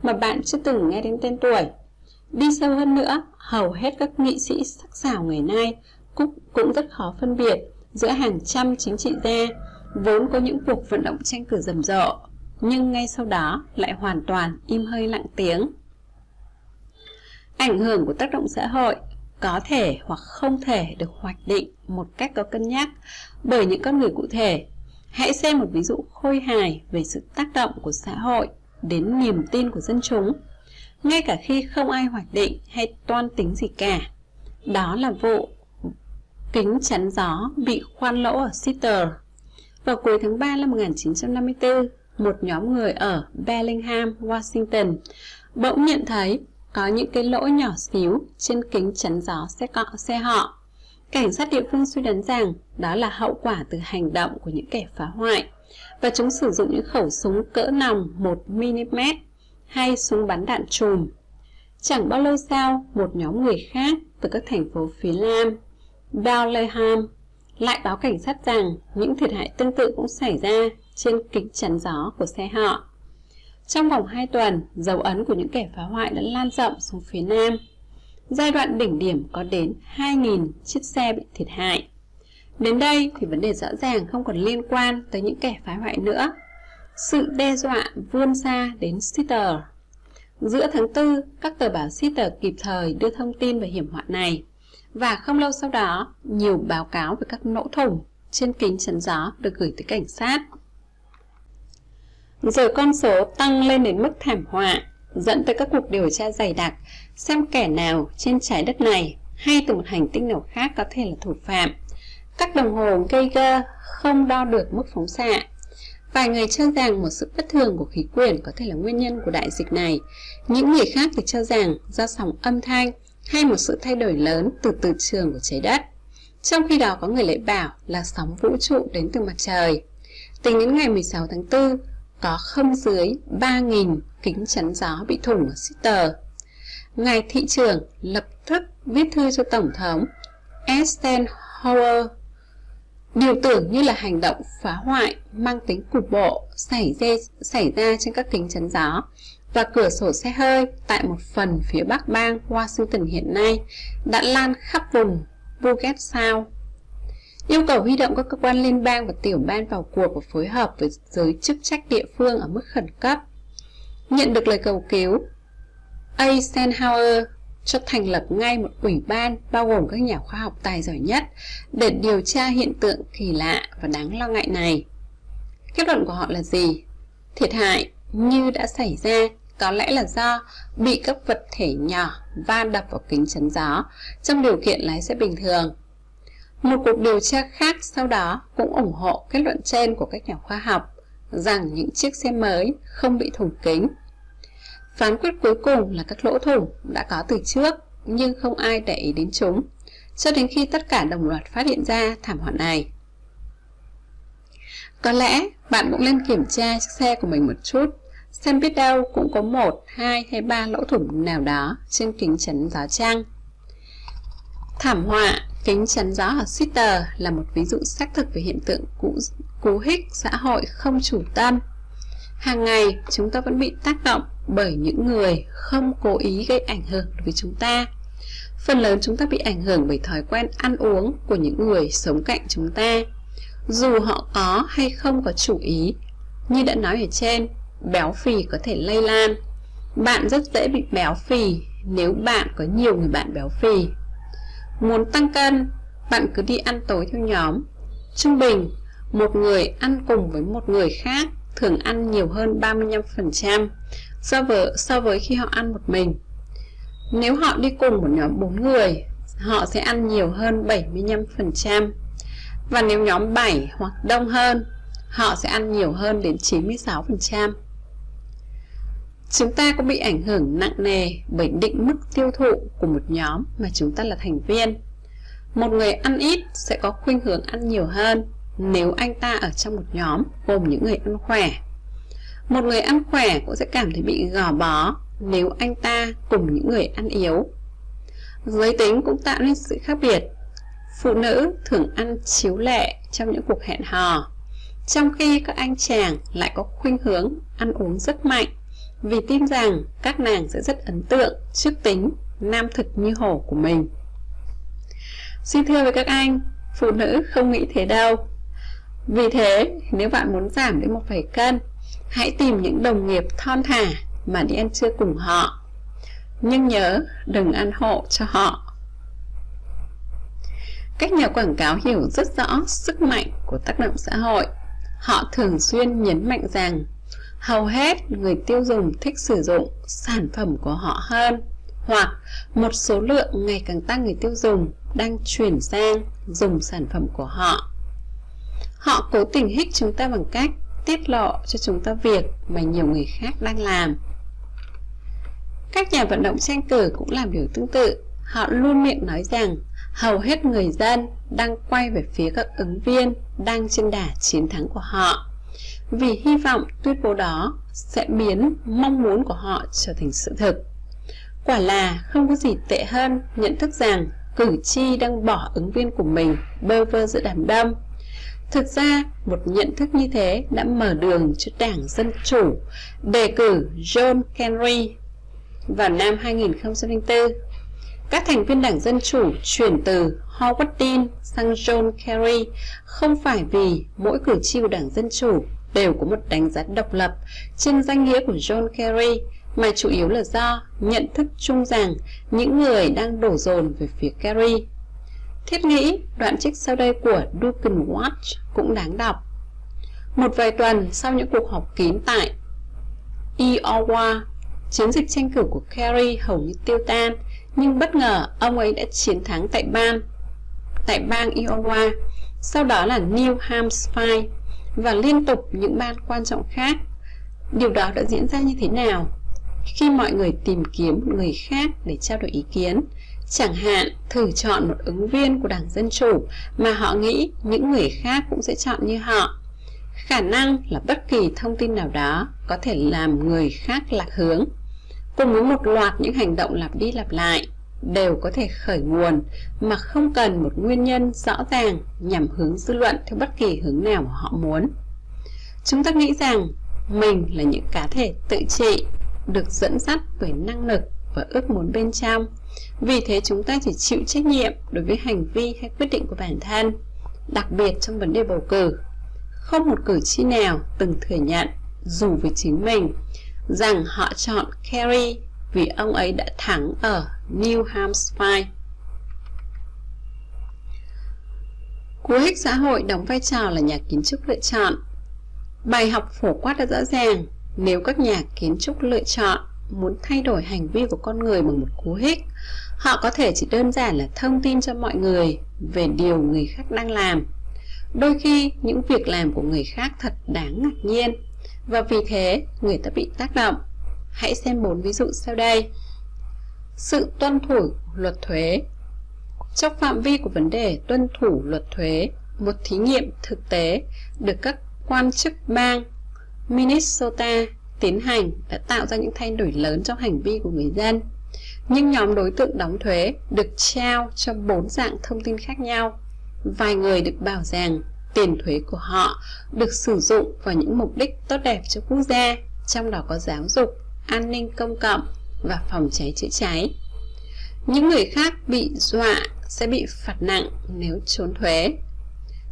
mà bạn chưa từng nghe đến tên tuổi. Đi sâu hơn nữa, hầu hết các nghị sĩ sắc sảo ngày nay cũng, cũng rất khó phân biệt giữa hàng trăm chính trị gia vốn có những cuộc vận động tranh cử rầm rộ, nhưng ngay sau đó lại hoàn toàn im hơi lặng tiếng. Ảnh hưởng của tác động xã hội có thể hoặc không thể được hoạch định một cách có cân nhắc bởi những con người cụ thể Hãy xem một ví dụ khôi hài về sự tác động của xã hội đến niềm tin của dân chúng, ngay cả khi không ai hoạch định hay toan tính gì cả. Đó là vụ kính chắn gió bị khoan lỗ ở Seattle. Vào cuối tháng 3 năm 1954, một nhóm người ở Bellingham, Washington bỗng nhận thấy có những cái lỗ nhỏ xíu trên kính chắn gió xe, cọ, xe họ Cảnh sát địa phương suy đoán rằng đó là hậu quả từ hành động của những kẻ phá hoại và chúng sử dụng những khẩu súng cỡ nòng 1mm hay súng bắn đạn chùm. Chẳng bao lâu sau, một nhóm người khác từ các thành phố phía Nam, Bethlehem, lại báo cảnh sát rằng những thiệt hại tương tự cũng xảy ra trên kính chắn gió của xe họ. Trong vòng 2 tuần, dấu ấn của những kẻ phá hoại đã lan rộng xuống phía Nam Giai đoạn đỉnh điểm có đến 2.000 chiếc xe bị thiệt hại. Đến đây thì vấn đề rõ ràng không còn liên quan tới những kẻ phá hoại nữa. Sự đe dọa vươn xa đến Seattle. Giữa tháng 4, các tờ báo Seattle kịp thời đưa thông tin về hiểm họa này. Và không lâu sau đó, nhiều báo cáo về các nỗ thủng trên kính chắn gió được gửi tới cảnh sát. Rồi con số tăng lên đến mức thảm họa dẫn tới các cuộc điều tra dày đặc xem kẻ nào trên trái đất này hay từ một hành tinh nào khác có thể là thủ phạm. Các đồng hồ Geiger không đo được mức phóng xạ. Vài người cho rằng một sự bất thường của khí quyển có thể là nguyên nhân của đại dịch này. Những người khác thì cho rằng do sóng âm thanh hay một sự thay đổi lớn từ từ trường của trái đất. Trong khi đó có người lại bảo là sóng vũ trụ đến từ mặt trời. Tính đến ngày 16 tháng 4, có không dưới 3.000 kính chắn gió bị thủng ở Sitter. Ngài thị trưởng lập tức viết thư cho Tổng thống Eisenhower điều tưởng như là hành động phá hoại mang tính cục bộ xảy ra, xảy ra trên các kính chắn gió và cửa sổ xe hơi tại một phần phía bắc bang Washington hiện nay đã lan khắp vùng Puget Sound. Yêu cầu huy động các cơ quan liên bang và tiểu bang vào cuộc và phối hợp với giới chức trách địa phương ở mức khẩn cấp. Nhận được lời cầu cứu, Eisenhower cho thành lập ngay một ủy ban bao gồm các nhà khoa học tài giỏi nhất để điều tra hiện tượng kỳ lạ và đáng lo ngại này. Kết luận của họ là gì? Thiệt hại như đã xảy ra có lẽ là do bị các vật thể nhỏ va đập vào kính chắn gió trong điều kiện lái xe bình thường. Một cuộc điều tra khác sau đó cũng ủng hộ kết luận trên của các nhà khoa học rằng những chiếc xe mới không bị thủng kính Phán quyết cuối cùng là các lỗ thủng đã có từ trước nhưng không ai để ý đến chúng cho đến khi tất cả đồng loạt phát hiện ra thảm họa này. Có lẽ bạn cũng nên kiểm tra chiếc xe của mình một chút xem biết đâu cũng có một, hai hay ba lỗ thủng nào đó trên kính chắn gió trăng. Thảm họa kính chắn gió ở Twitter là một ví dụ xác thực về hiện tượng cũ, cú hích xã hội không chủ tâm. Hàng ngày chúng ta vẫn bị tác động bởi những người không cố ý gây ảnh hưởng đối với chúng ta. Phần lớn chúng ta bị ảnh hưởng bởi thói quen ăn uống của những người sống cạnh chúng ta. Dù họ có hay không có chủ ý, như đã nói ở trên, béo phì có thể lây lan. Bạn rất dễ bị béo phì nếu bạn có nhiều người bạn béo phì. Muốn tăng cân, bạn cứ đi ăn tối theo nhóm. Trung bình, một người ăn cùng với một người khác thường ăn nhiều hơn 35% so với, so với khi họ ăn một mình. Nếu họ đi cùng một nhóm 4 người, họ sẽ ăn nhiều hơn 75%. Và nếu nhóm 7 hoặc đông hơn, họ sẽ ăn nhiều hơn đến 96%. Chúng ta có bị ảnh hưởng nặng nề bởi định mức tiêu thụ của một nhóm mà chúng ta là thành viên. Một người ăn ít sẽ có khuynh hướng ăn nhiều hơn nếu anh ta ở trong một nhóm gồm những người ăn khỏe một người ăn khỏe cũng sẽ cảm thấy bị gò bó nếu anh ta cùng những người ăn yếu. Giới tính cũng tạo nên sự khác biệt. Phụ nữ thường ăn chiếu lệ trong những cuộc hẹn hò, trong khi các anh chàng lại có khuynh hướng ăn uống rất mạnh vì tin rằng các nàng sẽ rất ấn tượng trước tính nam thực như hổ của mình. Xin thưa với các anh, phụ nữ không nghĩ thế đâu. Vì thế, nếu bạn muốn giảm đến một vài cân hãy tìm những đồng nghiệp thon thả mà đi ăn trưa cùng họ. Nhưng nhớ đừng ăn hộ cho họ. Các nhà quảng cáo hiểu rất rõ sức mạnh của tác động xã hội. Họ thường xuyên nhấn mạnh rằng hầu hết người tiêu dùng thích sử dụng sản phẩm của họ hơn hoặc một số lượng ngày càng tăng người tiêu dùng đang chuyển sang dùng sản phẩm của họ họ cố tình hích chúng ta bằng cách tiết lộ cho chúng ta việc mà nhiều người khác đang làm. Các nhà vận động tranh cử cũng làm điều tương tự. Họ luôn miệng nói rằng hầu hết người dân đang quay về phía các ứng viên đang trên đà chiến thắng của họ, vì hy vọng tuyên bố đó sẽ biến mong muốn của họ trở thành sự thực. Quả là không có gì tệ hơn nhận thức rằng cử tri đang bỏ ứng viên của mình bơ vơ giữa đám đông Thực ra, một nhận thức như thế đã mở đường cho Đảng Dân Chủ đề cử John Kerry vào năm 2004. Các thành viên Đảng Dân Chủ chuyển từ Howard Dean sang John Kerry không phải vì mỗi cử tri của Đảng Dân Chủ đều có một đánh giá độc lập trên danh nghĩa của John Kerry mà chủ yếu là do nhận thức chung rằng những người đang đổ dồn về phía Kerry Thiết nghĩ đoạn trích sau đây của Dukin Watch cũng đáng đọc. Một vài tuần sau những cuộc họp kín tại Iowa, chiến dịch tranh cử của Kerry hầu như tiêu tan, nhưng bất ngờ ông ấy đã chiến thắng tại bang tại bang Iowa, sau đó là New Hampshire và liên tục những bang quan trọng khác. Điều đó đã diễn ra như thế nào? Khi mọi người tìm kiếm một người khác để trao đổi ý kiến, Chẳng hạn, thử chọn một ứng viên của Đảng Dân Chủ mà họ nghĩ những người khác cũng sẽ chọn như họ. Khả năng là bất kỳ thông tin nào đó có thể làm người khác lạc hướng. Cùng với một loạt những hành động lặp đi lặp lại, đều có thể khởi nguồn mà không cần một nguyên nhân rõ ràng nhằm hướng dư luận theo bất kỳ hướng nào mà họ muốn. Chúng ta nghĩ rằng mình là những cá thể tự trị, được dẫn dắt bởi năng lực và ước muốn bên trong. Vì thế chúng ta chỉ chịu trách nhiệm đối với hành vi hay quyết định của bản thân, đặc biệt trong vấn đề bầu cử. Không một cử tri nào từng thừa nhận, dù với chính mình, rằng họ chọn Kerry vì ông ấy đã thắng ở New Hampshire. Cú hích xã hội đóng vai trò là nhà kiến trúc lựa chọn. Bài học phổ quát đã rõ ràng, nếu các nhà kiến trúc lựa chọn muốn thay đổi hành vi của con người bằng một cú hích, họ có thể chỉ đơn giản là thông tin cho mọi người về điều người khác đang làm. Đôi khi những việc làm của người khác thật đáng ngạc nhiên và vì thế người ta bị tác động. Hãy xem bốn ví dụ sau đây. Sự tuân thủ luật thuế Trong phạm vi của vấn đề tuân thủ luật thuế, một thí nghiệm thực tế được các quan chức bang Minnesota tiến hành đã tạo ra những thay đổi lớn trong hành vi của người dân. Nhưng nhóm đối tượng đóng thuế được trao cho bốn dạng thông tin khác nhau. Vài người được bảo rằng tiền thuế của họ được sử dụng vào những mục đích tốt đẹp cho quốc gia, trong đó có giáo dục, an ninh công cộng và phòng cháy chữa cháy. Những người khác bị dọa sẽ bị phạt nặng nếu trốn thuế.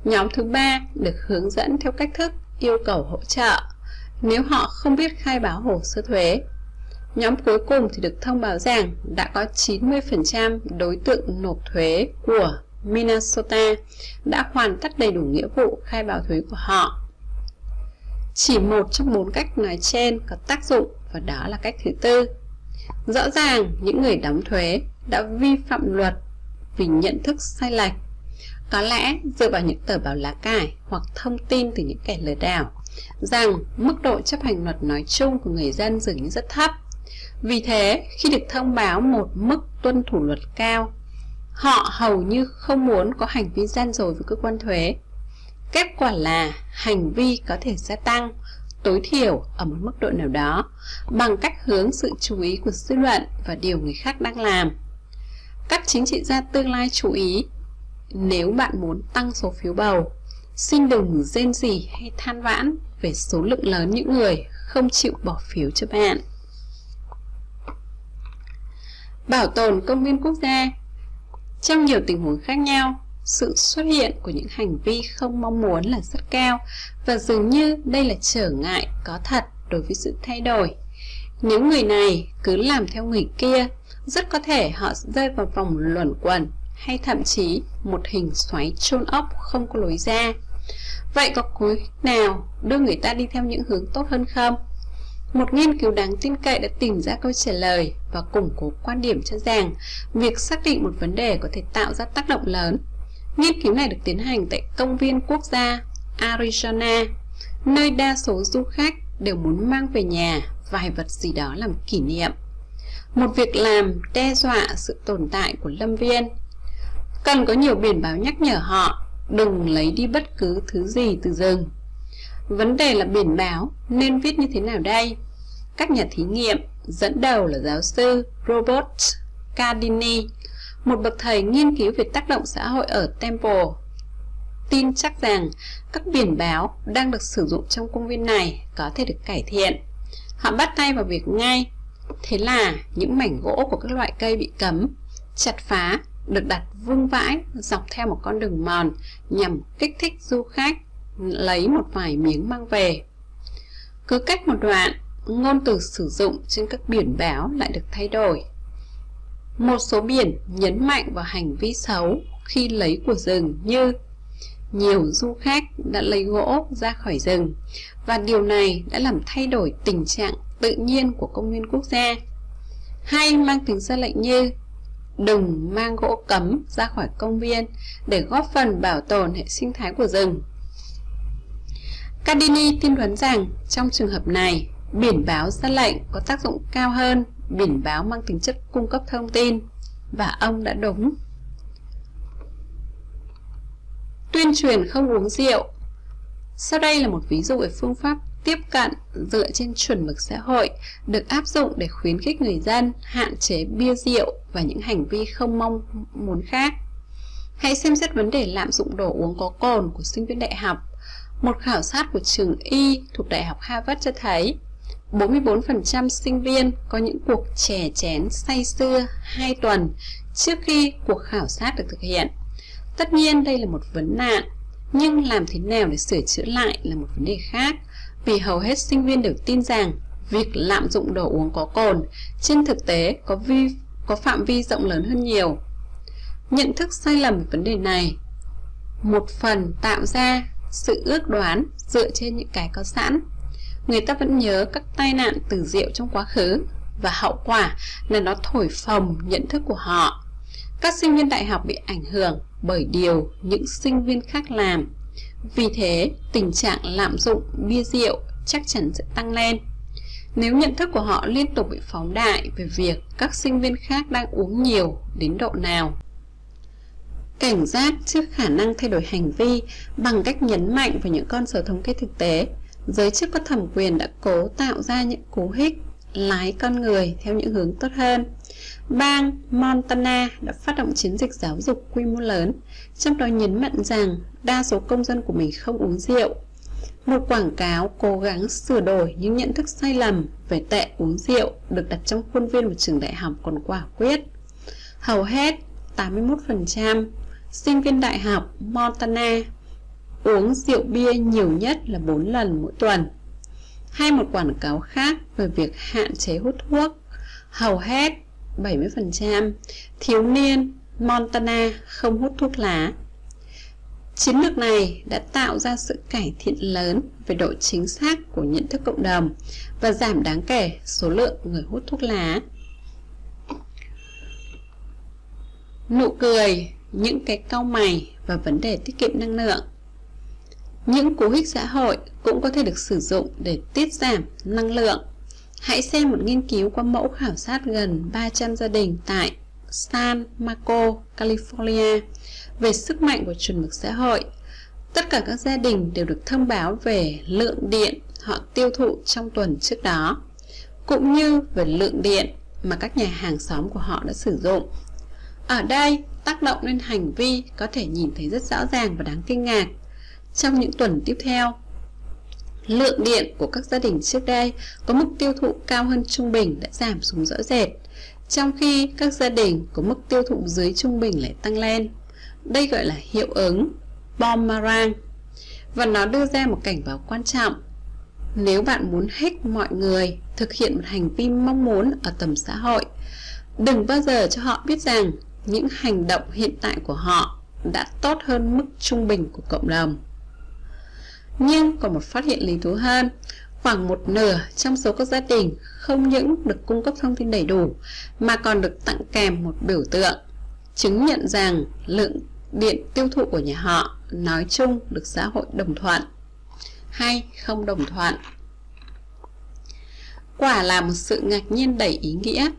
Nhóm thứ ba được hướng dẫn theo cách thức yêu cầu hỗ trợ nếu họ không biết khai báo hồ sơ thuế. Nhóm cuối cùng thì được thông báo rằng đã có 90% đối tượng nộp thuế của Minnesota đã hoàn tất đầy đủ nghĩa vụ khai báo thuế của họ. Chỉ một trong bốn cách nói trên có tác dụng và đó là cách thứ tư. Rõ ràng những người đóng thuế đã vi phạm luật vì nhận thức sai lệch. Có lẽ dựa vào những tờ báo lá cải hoặc thông tin từ những kẻ lừa đảo rằng mức độ chấp hành luật nói chung của người dân dường như rất thấp. Vì thế, khi được thông báo một mức tuân thủ luật cao, họ hầu như không muốn có hành vi gian dối với cơ quan thuế. Kết quả là hành vi có thể gia tăng tối thiểu ở một mức độ nào đó bằng cách hướng sự chú ý của dư luận và điều người khác đang làm. Các chính trị gia tương lai chú ý nếu bạn muốn tăng số phiếu bầu, xin đừng rên gì hay than vãn về số lượng lớn những người không chịu bỏ phiếu cho bạn. Bảo tồn công viên quốc gia Trong nhiều tình huống khác nhau, sự xuất hiện của những hành vi không mong muốn là rất cao và dường như đây là trở ngại có thật đối với sự thay đổi. Nếu người này cứ làm theo người kia, rất có thể họ rơi vào vòng luẩn quẩn hay thậm chí một hình xoáy chôn ốc không có lối ra. Vậy có cối nào đưa người ta đi theo những hướng tốt hơn không? Một nghiên cứu đáng tin cậy đã tìm ra câu trả lời và củng cố quan điểm cho rằng việc xác định một vấn đề có thể tạo ra tác động lớn. Nghiên cứu này được tiến hành tại công viên quốc gia Arizona, nơi đa số du khách đều muốn mang về nhà vài vật gì đó làm kỷ niệm. Một việc làm đe dọa sự tồn tại của lâm viên. Cần có nhiều biển báo nhắc nhở họ đừng lấy đi bất cứ thứ gì từ rừng. Vấn đề là biển báo nên viết như thế nào đây? Các nhà thí nghiệm dẫn đầu là giáo sư Robert Cardini, một bậc thầy nghiên cứu về tác động xã hội ở Temple, tin chắc rằng các biển báo đang được sử dụng trong công viên này có thể được cải thiện. Họ bắt tay vào việc ngay. Thế là những mảnh gỗ của các loại cây bị cấm, chặt phá được đặt vương vãi dọc theo một con đường mòn nhằm kích thích du khách lấy một vài miếng mang về. Cứ cách một đoạn, ngôn từ sử dụng trên các biển báo lại được thay đổi. Một số biển nhấn mạnh vào hành vi xấu khi lấy của rừng như nhiều du khách đã lấy gỗ ra khỏi rừng và điều này đã làm thay đổi tình trạng tự nhiên của công viên quốc gia. Hay mang tính ra lệnh như đừng mang gỗ cấm ra khỏi công viên để góp phần bảo tồn hệ sinh thái của rừng. Cardini tin đoán rằng trong trường hợp này, biển báo ra lệnh có tác dụng cao hơn biển báo mang tính chất cung cấp thông tin. và ông đã đúng. Tuyên truyền không uống rượu Sau đây là một ví dụ về phương pháp tiếp cận dựa trên chuẩn mực xã hội được áp dụng để khuyến khích người dân hạn chế bia rượu và những hành vi không mong muốn khác. Hãy xem xét vấn đề lạm dụng đồ uống có cồn của sinh viên đại học. Một khảo sát của trường Y thuộc Đại học Harvard cho thấy 44% sinh viên có những cuộc chè chén say sưa 2 tuần trước khi cuộc khảo sát được thực hiện. Tất nhiên đây là một vấn nạn, nhưng làm thế nào để sửa chữa lại là một vấn đề khác, vì hầu hết sinh viên đều tin rằng việc lạm dụng đồ uống có cồn trên thực tế có vi, có phạm vi rộng lớn hơn nhiều. Nhận thức sai lầm về vấn đề này một phần tạo ra sự ước đoán dựa trên những cái có sẵn. Người ta vẫn nhớ các tai nạn từ rượu trong quá khứ và hậu quả là nó thổi phồng nhận thức của họ. Các sinh viên đại học bị ảnh hưởng bởi điều những sinh viên khác làm. Vì thế, tình trạng lạm dụng bia rượu chắc chắn sẽ tăng lên. Nếu nhận thức của họ liên tục bị phóng đại về việc các sinh viên khác đang uống nhiều đến độ nào. Cảnh giác trước khả năng thay đổi hành vi bằng cách nhấn mạnh vào những con số thống kê thực tế, giới chức có thẩm quyền đã cố tạo ra những cú hích lái con người theo những hướng tốt hơn. Bang Montana đã phát động chiến dịch giáo dục quy mô lớn, trong đó nhấn mạnh rằng đa số công dân của mình không uống rượu. Một quảng cáo cố gắng sửa đổi những nhận thức sai lầm về tệ uống rượu được đặt trong khuôn viên một trường đại học còn quả quyết. Hầu hết 81% sinh viên đại học Montana uống rượu bia nhiều nhất là 4 lần mỗi tuần. Hay một quảng cáo khác về việc hạn chế hút thuốc, hầu hết 70% thiếu niên Montana không hút thuốc lá. Chiến lược này đã tạo ra sự cải thiện lớn về độ chính xác của nhận thức cộng đồng và giảm đáng kể số lượng người hút thuốc lá. Nụ cười, những cái cau mày và vấn đề tiết kiệm năng lượng. Những cú hích xã hội cũng có thể được sử dụng để tiết giảm năng lượng Hãy xem một nghiên cứu qua mẫu khảo sát gần 300 gia đình tại San Marco, California về sức mạnh của chuẩn mực xã hội. Tất cả các gia đình đều được thông báo về lượng điện họ tiêu thụ trong tuần trước đó, cũng như về lượng điện mà các nhà hàng xóm của họ đã sử dụng. Ở đây, tác động lên hành vi có thể nhìn thấy rất rõ ràng và đáng kinh ngạc. Trong những tuần tiếp theo, lượng điện của các gia đình trước đây có mức tiêu thụ cao hơn trung bình đã giảm xuống rõ rệt, trong khi các gia đình có mức tiêu thụ dưới trung bình lại tăng lên. Đây gọi là hiệu ứng boomerang và nó đưa ra một cảnh báo quan trọng. Nếu bạn muốn hack mọi người thực hiện một hành vi mong muốn ở tầm xã hội, đừng bao giờ cho họ biết rằng những hành động hiện tại của họ đã tốt hơn mức trung bình của cộng đồng. Nhưng còn một phát hiện lý thú hơn, khoảng một nửa trong số các gia đình không những được cung cấp thông tin đầy đủ mà còn được tặng kèm một biểu tượng chứng nhận rằng lượng điện tiêu thụ của nhà họ, nói chung được xã hội đồng thuận, hay không đồng thuận. Quả là một sự ngạc nhiên đầy ý nghĩa.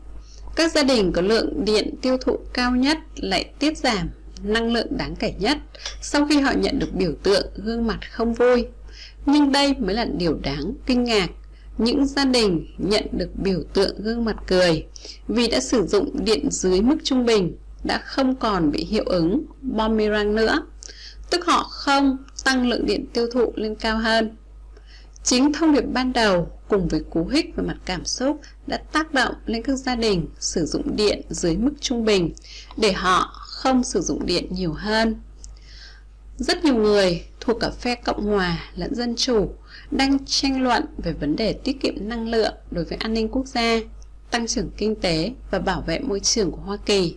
Các gia đình có lượng điện tiêu thụ cao nhất lại tiết giảm năng lượng đáng kể nhất sau khi họ nhận được biểu tượng gương mặt không vui. Nhưng đây mới là điều đáng kinh ngạc. Những gia đình nhận được biểu tượng gương mặt cười vì đã sử dụng điện dưới mức trung bình đã không còn bị hiệu ứng boomerang nữa, tức họ không tăng lượng điện tiêu thụ lên cao hơn. Chính thông điệp ban đầu cùng với cú hích về mặt cảm xúc đã tác động lên các gia đình sử dụng điện dưới mức trung bình để họ không sử dụng điện nhiều hơn. Rất nhiều người thuộc cả phe Cộng hòa lẫn Dân chủ đang tranh luận về vấn đề tiết kiệm năng lượng đối với an ninh quốc gia, tăng trưởng kinh tế và bảo vệ môi trường của Hoa Kỳ.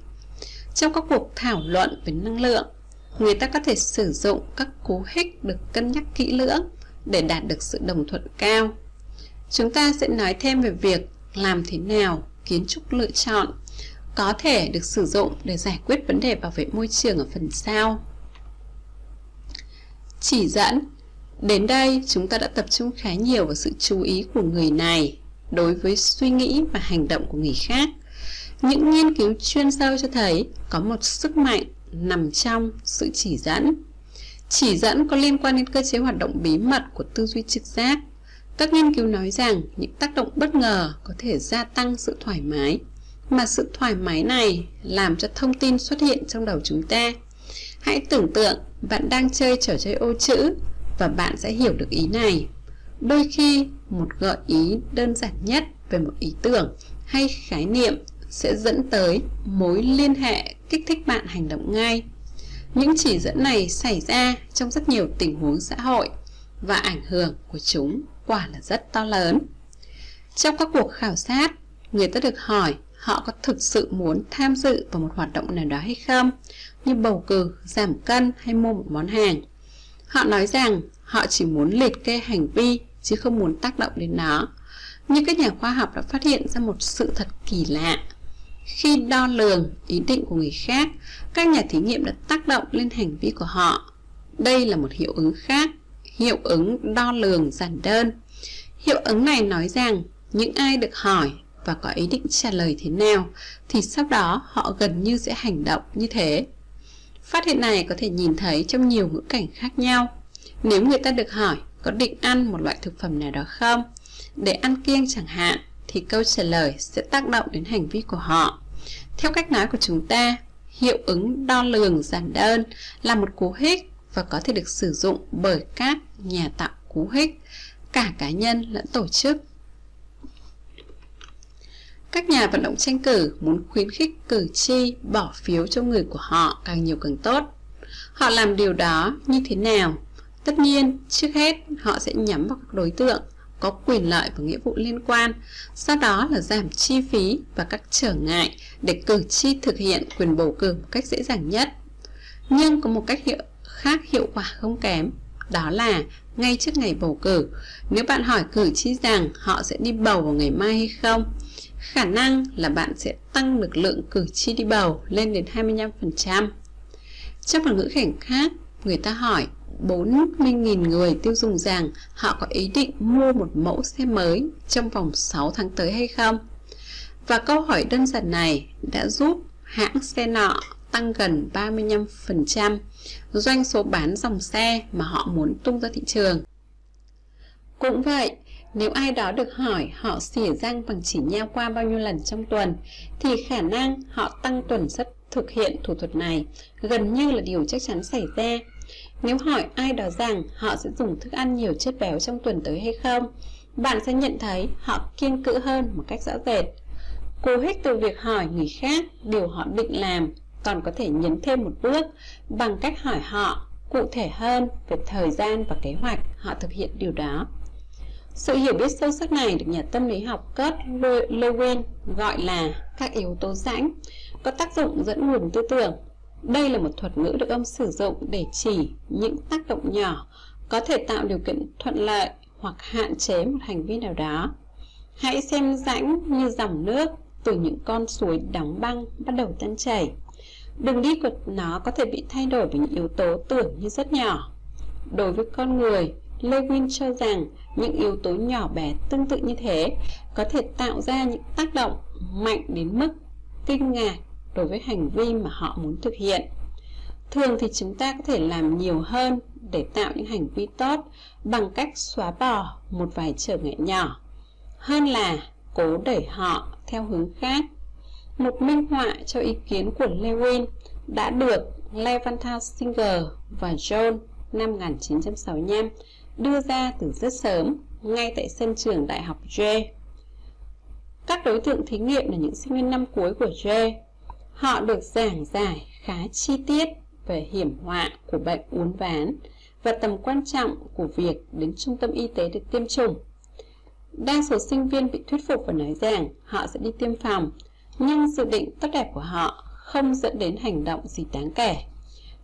Trong các cuộc thảo luận về năng lượng, người ta có thể sử dụng các cú hích được cân nhắc kỹ lưỡng để đạt được sự đồng thuận cao. Chúng ta sẽ nói thêm về việc làm thế nào kiến trúc lựa chọn có thể được sử dụng để giải quyết vấn đề bảo vệ môi trường ở phần sau. Chỉ dẫn Đến đây chúng ta đã tập trung khá nhiều vào sự chú ý của người này đối với suy nghĩ và hành động của người khác. Những nghiên cứu chuyên sâu cho thấy có một sức mạnh nằm trong sự chỉ dẫn. Chỉ dẫn có liên quan đến cơ chế hoạt động bí mật của tư duy trực giác. Các nghiên cứu nói rằng những tác động bất ngờ có thể gia tăng sự thoải mái, mà sự thoải mái này làm cho thông tin xuất hiện trong đầu chúng ta. Hãy tưởng tượng bạn đang chơi trò chơi ô chữ và bạn sẽ hiểu được ý này. Đôi khi một gợi ý đơn giản nhất về một ý tưởng hay khái niệm sẽ dẫn tới mối liên hệ kích thích bạn hành động ngay. Những chỉ dẫn này xảy ra trong rất nhiều tình huống xã hội và ảnh hưởng của chúng quả là rất to lớn. Trong các cuộc khảo sát, người ta được hỏi họ có thực sự muốn tham dự vào một hoạt động nào đó hay không, như bầu cử, giảm cân hay mua một món hàng. Họ nói rằng họ chỉ muốn liệt kê hành vi chứ không muốn tác động đến nó. Nhưng các nhà khoa học đã phát hiện ra một sự thật kỳ lạ. Khi đo lường ý định của người khác, các nhà thí nghiệm đã tác động lên hành vi của họ. Đây là một hiệu ứng khác, hiệu ứng đo lường giản đơn. Hiệu ứng này nói rằng những ai được hỏi và có ý định trả lời thế nào thì sau đó họ gần như sẽ hành động như thế. Phát hiện này có thể nhìn thấy trong nhiều ngữ cảnh khác nhau. Nếu người ta được hỏi có định ăn một loại thực phẩm nào đó không, để ăn kiêng chẳng hạn, thì câu trả lời sẽ tác động đến hành vi của họ. Theo cách nói của chúng ta, hiệu ứng đo lường giản đơn là một cú hích và có thể được sử dụng bởi các nhà tạo cú hích, cả cá nhân lẫn tổ chức. Các nhà vận động tranh cử muốn khuyến khích cử tri bỏ phiếu cho người của họ càng nhiều càng tốt. Họ làm điều đó như thế nào? Tất nhiên, trước hết họ sẽ nhắm vào các đối tượng có quyền lợi và nghĩa vụ liên quan, sau đó là giảm chi phí và các trở ngại để cử tri thực hiện quyền bầu cử một cách dễ dàng nhất. Nhưng có một cách hiệu khác hiệu quả không kém, đó là ngay trước ngày bầu cử, nếu bạn hỏi cử tri rằng họ sẽ đi bầu vào ngày mai hay không, khả năng là bạn sẽ tăng được lượng cử tri đi bầu lên đến 25%. Trong một ngữ cảnh khác, người ta hỏi 40.000 người tiêu dùng rằng họ có ý định mua một mẫu xe mới trong vòng 6 tháng tới hay không. Và câu hỏi đơn giản này đã giúp hãng xe nọ tăng gần 35% doanh số bán dòng xe mà họ muốn tung ra thị trường. Cũng vậy, nếu ai đó được hỏi họ xỉa răng bằng chỉ nheo qua bao nhiêu lần trong tuần, thì khả năng họ tăng tuần suất thực hiện thủ thuật này gần như là điều chắc chắn xảy ra. Nếu hỏi ai đó rằng họ sẽ dùng thức ăn nhiều chất béo trong tuần tới hay không, bạn sẽ nhận thấy họ kiên cữ hơn một cách rõ rệt. Cố hích từ việc hỏi người khác điều họ định làm còn có thể nhấn thêm một bước bằng cách hỏi họ cụ thể hơn về thời gian và kế hoạch họ thực hiện điều đó. Sự hiểu biết sâu sắc này được nhà tâm lý học Kurt Lewin gọi là các yếu tố rãnh, có tác dụng dẫn nguồn tư tưởng. Đây là một thuật ngữ được ông sử dụng để chỉ những tác động nhỏ có thể tạo điều kiện thuận lợi hoặc hạn chế một hành vi nào đó. Hãy xem rãnh như dòng nước từ những con suối đóng băng bắt đầu tan chảy. Đường đi của nó có thể bị thay đổi bởi những yếu tố tưởng như rất nhỏ. Đối với con người, Lewin cho rằng những yếu tố nhỏ bé tương tự như thế có thể tạo ra những tác động mạnh đến mức kinh ngạc đối với hành vi mà họ muốn thực hiện. Thường thì chúng ta có thể làm nhiều hơn để tạo những hành vi tốt bằng cách xóa bỏ một vài trở ngại nhỏ, hơn là cố đẩy họ theo hướng khác. Một minh họa cho ý kiến của Lewin đã được Levanta Singer và John năm 1965 đưa ra từ rất sớm, ngay tại sân trường Đại học J. Các đối tượng thí nghiệm là những sinh viên năm cuối của J. Họ được giảng giải khá chi tiết về hiểm họa của bệnh uốn ván và tầm quan trọng của việc đến trung tâm y tế được tiêm chủng. Đa số sinh viên bị thuyết phục và nói rằng họ sẽ đi tiêm phòng, nhưng dự định tốt đẹp của họ không dẫn đến hành động gì đáng kể.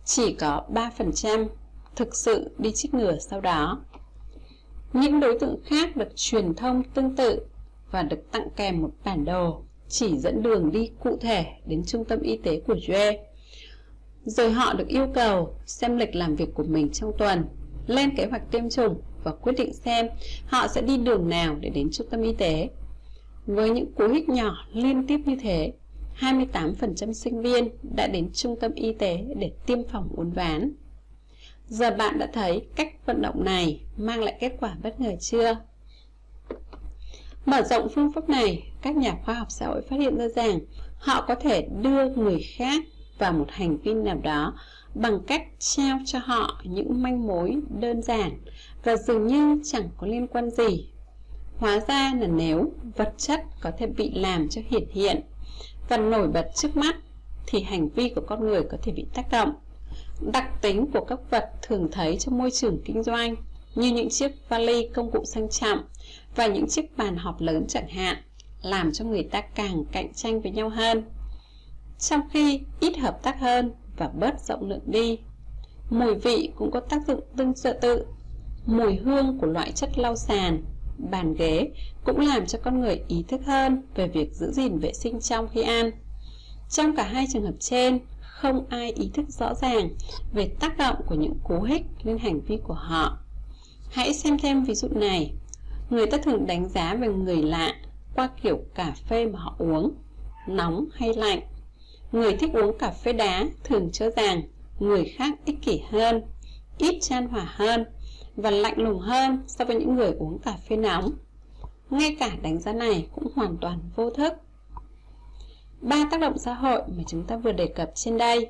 Chỉ có 3% thực sự đi chích ngừa sau đó. Những đối tượng khác được truyền thông tương tự và được tặng kèm một bản đồ chỉ dẫn đường đi cụ thể đến trung tâm y tế của Joe. Rồi họ được yêu cầu xem lịch làm việc của mình trong tuần, lên kế hoạch tiêm chủng và quyết định xem họ sẽ đi đường nào để đến trung tâm y tế. Với những cú hích nhỏ liên tiếp như thế, 28% sinh viên đã đến trung tâm y tế để tiêm phòng uốn ván. Giờ bạn đã thấy cách vận động này mang lại kết quả bất ngờ chưa? Mở rộng phương pháp này, các nhà khoa học xã hội phát hiện ra rằng họ có thể đưa người khác vào một hành vi nào đó bằng cách trao cho họ những manh mối đơn giản và dường như chẳng có liên quan gì. Hóa ra là nếu vật chất có thể bị làm cho hiển hiện và nổi bật trước mắt thì hành vi của con người có thể bị tác động. Đặc tính của các vật thường thấy trong môi trường kinh doanh như những chiếc vali công cụ sang trọng và những chiếc bàn họp lớn chẳng hạn, làm cho người ta càng cạnh tranh với nhau hơn. Trong khi ít hợp tác hơn và bớt rộng lượng đi, mùi vị cũng có tác dụng tương tự. Mùi hương của loại chất lau sàn, bàn ghế cũng làm cho con người ý thức hơn về việc giữ gìn vệ sinh trong khi ăn. Trong cả hai trường hợp trên, không ai ý thức rõ ràng về tác động của những cú hích lên hành vi của họ hãy xem thêm ví dụ này. Người ta thường đánh giá về người lạ qua kiểu cà phê mà họ uống, nóng hay lạnh. Người thích uống cà phê đá thường cho rằng người khác ích kỷ hơn, ít chan hòa hơn và lạnh lùng hơn so với những người uống cà phê nóng. Ngay cả đánh giá này cũng hoàn toàn vô thức. Ba tác động xã hội mà chúng ta vừa đề cập trên đây.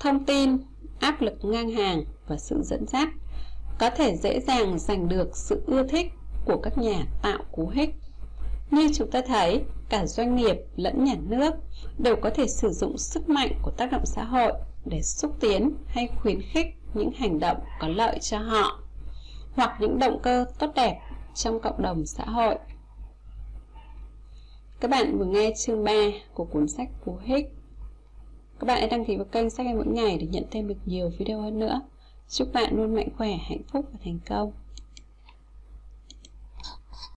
Thông tin, áp lực ngang hàng và sự dẫn dắt có thể dễ dàng giành được sự ưa thích của các nhà tạo cú hích. Như chúng ta thấy, cả doanh nghiệp lẫn nhà nước đều có thể sử dụng sức mạnh của tác động xã hội để xúc tiến hay khuyến khích những hành động có lợi cho họ hoặc những động cơ tốt đẹp trong cộng đồng xã hội. Các bạn vừa nghe chương 3 của cuốn sách Cú Hích. Các bạn hãy đăng ký vào kênh sách em mỗi ngày để nhận thêm được nhiều video hơn nữa chúc bạn luôn mạnh khỏe hạnh phúc và thành công.